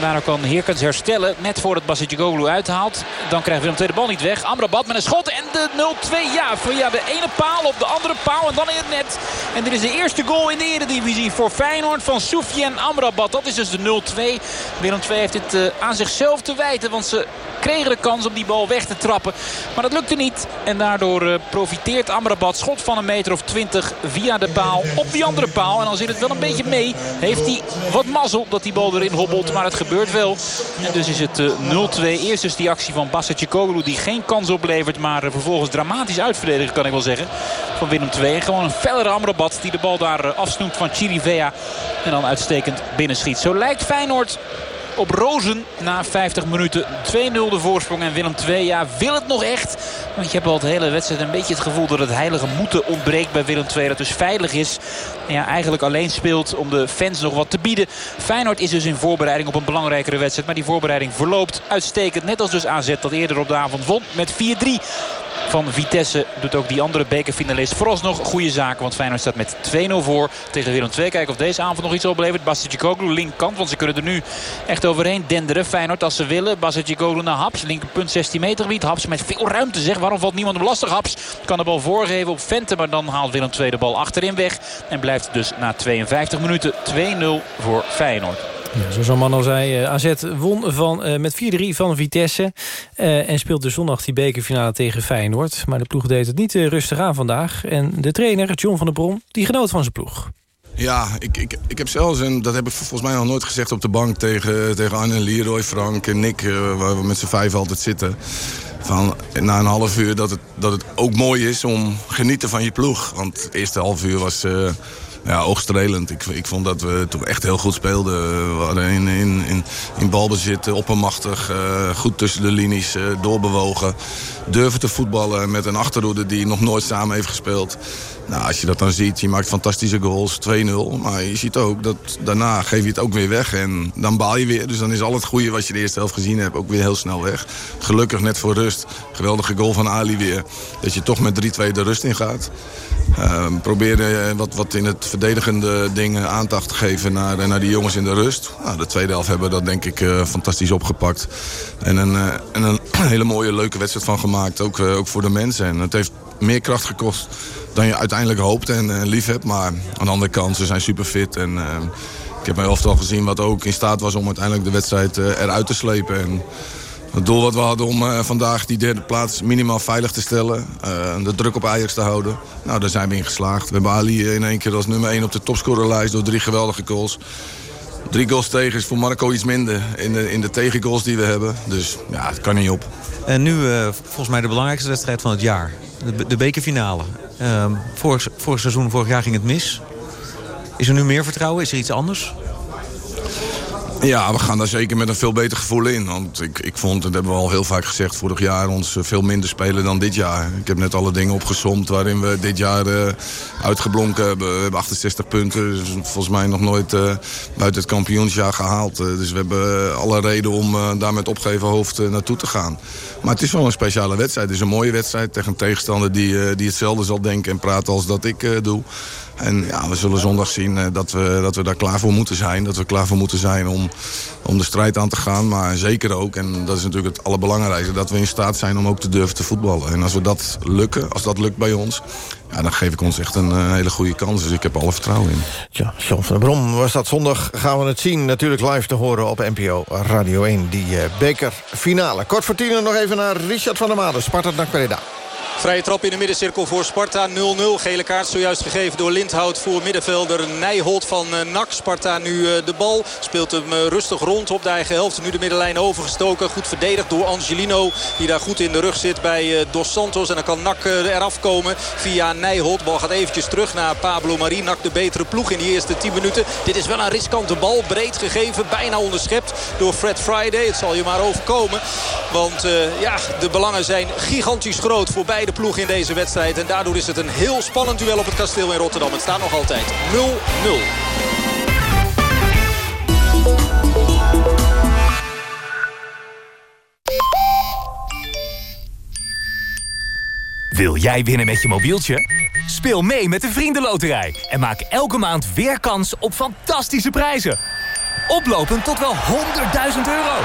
Daardoor kan Heerkens herstellen. Net voordat Basacicoglu uithaalt. Dan krijgt Willem II de bal niet weg. Amrabat met een schot. En de 0-2. Ja, via de ene paal op de andere paal. En dan in het net. En dit is de eerste goal in de Eredivisie voor Feyenoord van Soufiane Amrabat. Dat is dus de 0-2. Willem II heeft dit uh, aan zichzelf te wijten. Want ze kregen de kans om die bal weg te trappen. Maar dat lukte niet. En daardoor uh, profiteert Amrabat. Schot van een meter of 20 via de paal op die andere paal. En dan zit het wel een beetje mee. Heeft hij wat mazzel dat die bal erin hobbelt. Maar het gebeurt wel. En dus is het uh, 0-2. Eerst dus die actie van Basacicoglu die geen kans oplevert. Maar uh, vervolgens dramatisch uitverdedigen kan ik wel zeggen. Van Willem II. Gewoon een fellere Amrabat die de bal daar afsnoept van Chirivea. En dan uitstekend binnenschiet. Zo lijkt Feyenoord op Rozen na 50 minuten. 2-0 de voorsprong en Willem II ja, wil het nog echt. Want je hebt al de hele wedstrijd een beetje het gevoel dat het heilige moeten ontbreekt bij Willem II. Dat dus veilig is. En ja, eigenlijk alleen speelt om de fans nog wat te bieden. Feyenoord is dus in voorbereiding op een belangrijkere wedstrijd. Maar die voorbereiding verloopt uitstekend. Net als dus AZ dat eerder op de avond won met 4-3 van Vitesse doet ook die andere bekerfinalist vooralsnog goede zaken. Want Feyenoord staat met 2-0 voor tegen Willem II. Kijken of deze avond nog iets oplevert. Basicoglu linkerkant, want ze kunnen er nu echt overheen denderen. Feyenoord als ze willen. Basicoglu naar Haps, linkerpunt 16 meter gebied. Haps met veel ruimte zeg. Waarom valt niemand hem lastig? Haps kan de bal voorgeven op Vente. Maar dan haalt Willem II de bal achterin weg. En blijft dus na 52 minuten 2-0 voor Feyenoord. Ja, zoals man al zei, AZ won van, uh, met 4-3 van Vitesse. Uh, en speelde zondag die bekerfinale tegen Feyenoord. Maar de ploeg deed het niet rustig aan vandaag. En de trainer, John van der Brom, die genoot van zijn ploeg. Ja, ik, ik, ik heb zelfs, en dat heb ik volgens mij nog nooit gezegd op de bank... tegen, tegen Arne, Leroy, Frank en Nick, waar we met z'n vijf altijd zitten... Van, na een half uur dat het, dat het ook mooi is om genieten van je ploeg. Want het eerste half uur was ja, oogstrelend. Ik, ik vond dat we toen echt heel goed speelden. We hadden in, in, in, balbezit, oppermachtig, uh, goed tussen de linies uh, doorbewogen. Durven te voetballen met een achterhoede die nog nooit samen heeft gespeeld. Nou, als je dat dan ziet, je maakt fantastische goals, 2-0. Maar je ziet ook dat daarna geef je het ook weer weg. En dan baal je weer. Dus dan is al het goede wat je de eerste helft gezien hebt ook weer heel snel weg. Gelukkig net voor rust. Geweldige goal van Ali weer. Dat je toch met 3-2 de rust in gaat. Uh, probeerde wat, wat in het verdedigende dingen aandacht te geven naar, naar die jongens in de rust. Nou, de tweede helft hebben we dat denk ik uh, fantastisch opgepakt. En een, uh, en een hele mooie, leuke wedstrijd van gemaakt. Ook, ook voor de mensen. En het heeft meer kracht gekost dan je uiteindelijk hoopt en lief hebt. Maar aan de andere kant, ze zijn super fit. En ik heb mijn elftal gezien wat ook in staat was om uiteindelijk de wedstrijd eruit te slepen. En, het doel wat we hadden om uh, vandaag die derde plaats minimaal veilig te stellen. Uh, de druk op Ajax te houden. Nou, daar zijn we in geslaagd. We hebben Ali in één keer als nummer 1 op de topscorerlijst door drie geweldige goals. Drie goals tegen is voor Marco iets minder in de, in de tegengoals die we hebben. Dus ja, het kan niet op. En nu uh, volgens mij de belangrijkste wedstrijd van het jaar. De, bekerfinale. Ehm, vorig, vorig seizoen, vorig jaar ging het mis. Is er nu meer vertrouwen? Is er iets anders? Ja, we gaan daar zeker met een veel beter gevoel in. Want ik, ik vond, dat hebben we al heel vaak gezegd... vorig jaar ons veel minder spelen dan dit jaar. Ik heb net alle dingen opgesomd waarin we dit jaar uh, uitgeblonken hebben. We hebben 68 punten. Dus volgens mij nog nooit uh, buiten het kampioensjaar gehaald. Dus we hebben alle reden om daar met opgeven hoofd naartoe te gaan. Maar het is wel een speciale wedstrijd. Het is een mooie wedstrijd tegen een tegenstander die, die hetzelfde zal denken en praten als dat ik doe. En ja, we zullen zondag zien uh, dat, we, dat we daar klaar voor moeten zijn. Dat we klaar voor moeten zijn om, om de strijd aan te gaan. Maar zeker ook, en dat is natuurlijk het allerbelangrijkste... dat we in staat zijn om ook te durven te voetballen. En als we dat lukken, als dat lukt bij ons... Ja, dan geef ik ons echt een uh, hele goede kans. Dus ik heb alle vertrouwen in. Ja, John van der Brom was dat zondag. Gaan we het zien. Natuurlijk live te horen op NPO Radio 1. Die uh, bekerfinale. Kort voor tien nog even naar Richard van der Maden. Sparta naar Querida. Vrije trap in de middencirkel voor Sparta. 0-0. Gele kaart zojuist gegeven door Lindhout voor middenvelder Nijholt van NAC. Sparta nu de bal. Speelt hem rustig rond op de eigen helft. Nu de middenlijn overgestoken. Goed verdedigd door Angelino. Die daar goed in de rug zit bij Dos Santos. En dan kan NAC eraf komen via Nijholt. Bal gaat eventjes terug naar Pablo Marie. NAC de betere ploeg in die eerste 10 minuten. Dit is wel een riskante bal. Breed gegeven. Bijna onderschept door Fred Friday. Het zal je maar overkomen. Want ja, de belangen zijn gigantisch groot voor beide ploeg in deze wedstrijd. En daardoor is het een heel spannend duel op het kasteel in Rotterdam. Het staat nog altijd 0-0. Wil jij winnen met je mobieltje? Speel mee met de Vriendenloterij en maak elke maand weer kans op fantastische prijzen. Oplopend tot wel 100.000 euro.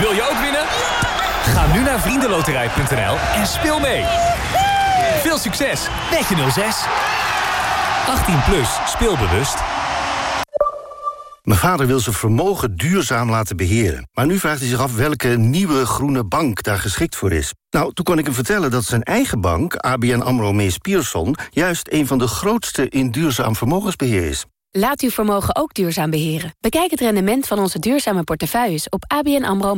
Wil je ook winnen? Ga nu naar vriendenloterij.nl en speel mee. Veel succes met je 06. 18 plus, speelbewust. Mijn vader wil zijn vermogen duurzaam laten beheren. Maar nu vraagt hij zich af welke nieuwe groene bank daar geschikt voor is. Nou, toen kon ik hem vertellen dat zijn eigen bank, ABN AMRO Mees Pierson... juist een van de grootste in duurzaam vermogensbeheer is. Laat uw vermogen ook duurzaam beheren. Bekijk het rendement van onze duurzame portefeuilles op abnamro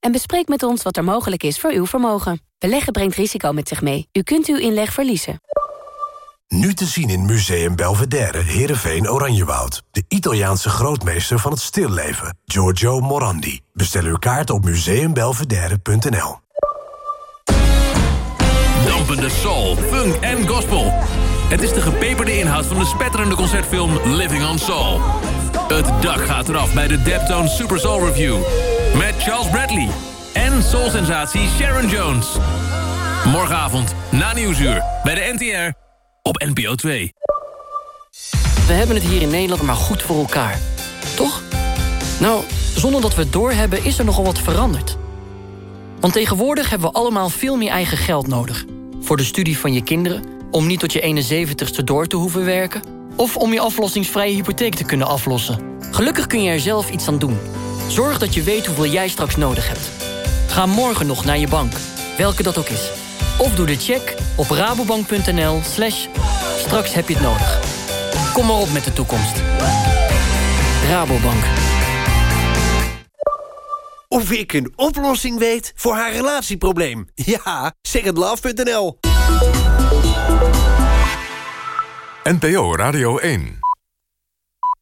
en bespreek met ons wat er mogelijk is voor uw vermogen. Beleggen brengt risico met zich mee. U kunt uw inleg verliezen. Nu te zien in Museum Belvedere, Heerenveen, Oranjewoud. De Italiaanse grootmeester van het stilleven, Giorgio Morandi. Bestel uw kaart op museumbelvedere.nl. Dampende soul, funk en gospel. Het is de gepeperde inhoud van de spetterende concertfilm Living on Soul. Het dak gaat eraf bij de Deptone Super Soul Review. Met Charles Bradley en soul-sensatie Sharon Jones. Morgenavond, na Nieuwsuur, bij de NTR, op NPO 2. We hebben het hier in Nederland maar goed voor elkaar. Toch? Nou, zonder dat we het doorhebben is er nogal wat veranderd. Want tegenwoordig hebben we allemaal veel meer eigen geld nodig. Voor de studie van je kinderen, om niet tot je 71ste door te hoeven werken... of om je aflossingsvrije hypotheek te kunnen aflossen. Gelukkig kun je er zelf iets aan doen. Zorg dat je weet hoeveel jij straks nodig hebt. Ga morgen nog naar je bank, welke dat ook is. Of doe de check op rabobank.nl slash straks heb je het nodig. Kom maar op met de toekomst. Rabobank. Of ik een oplossing weet voor haar relatieprobleem. Ja, secondlove.nl NPO Radio 1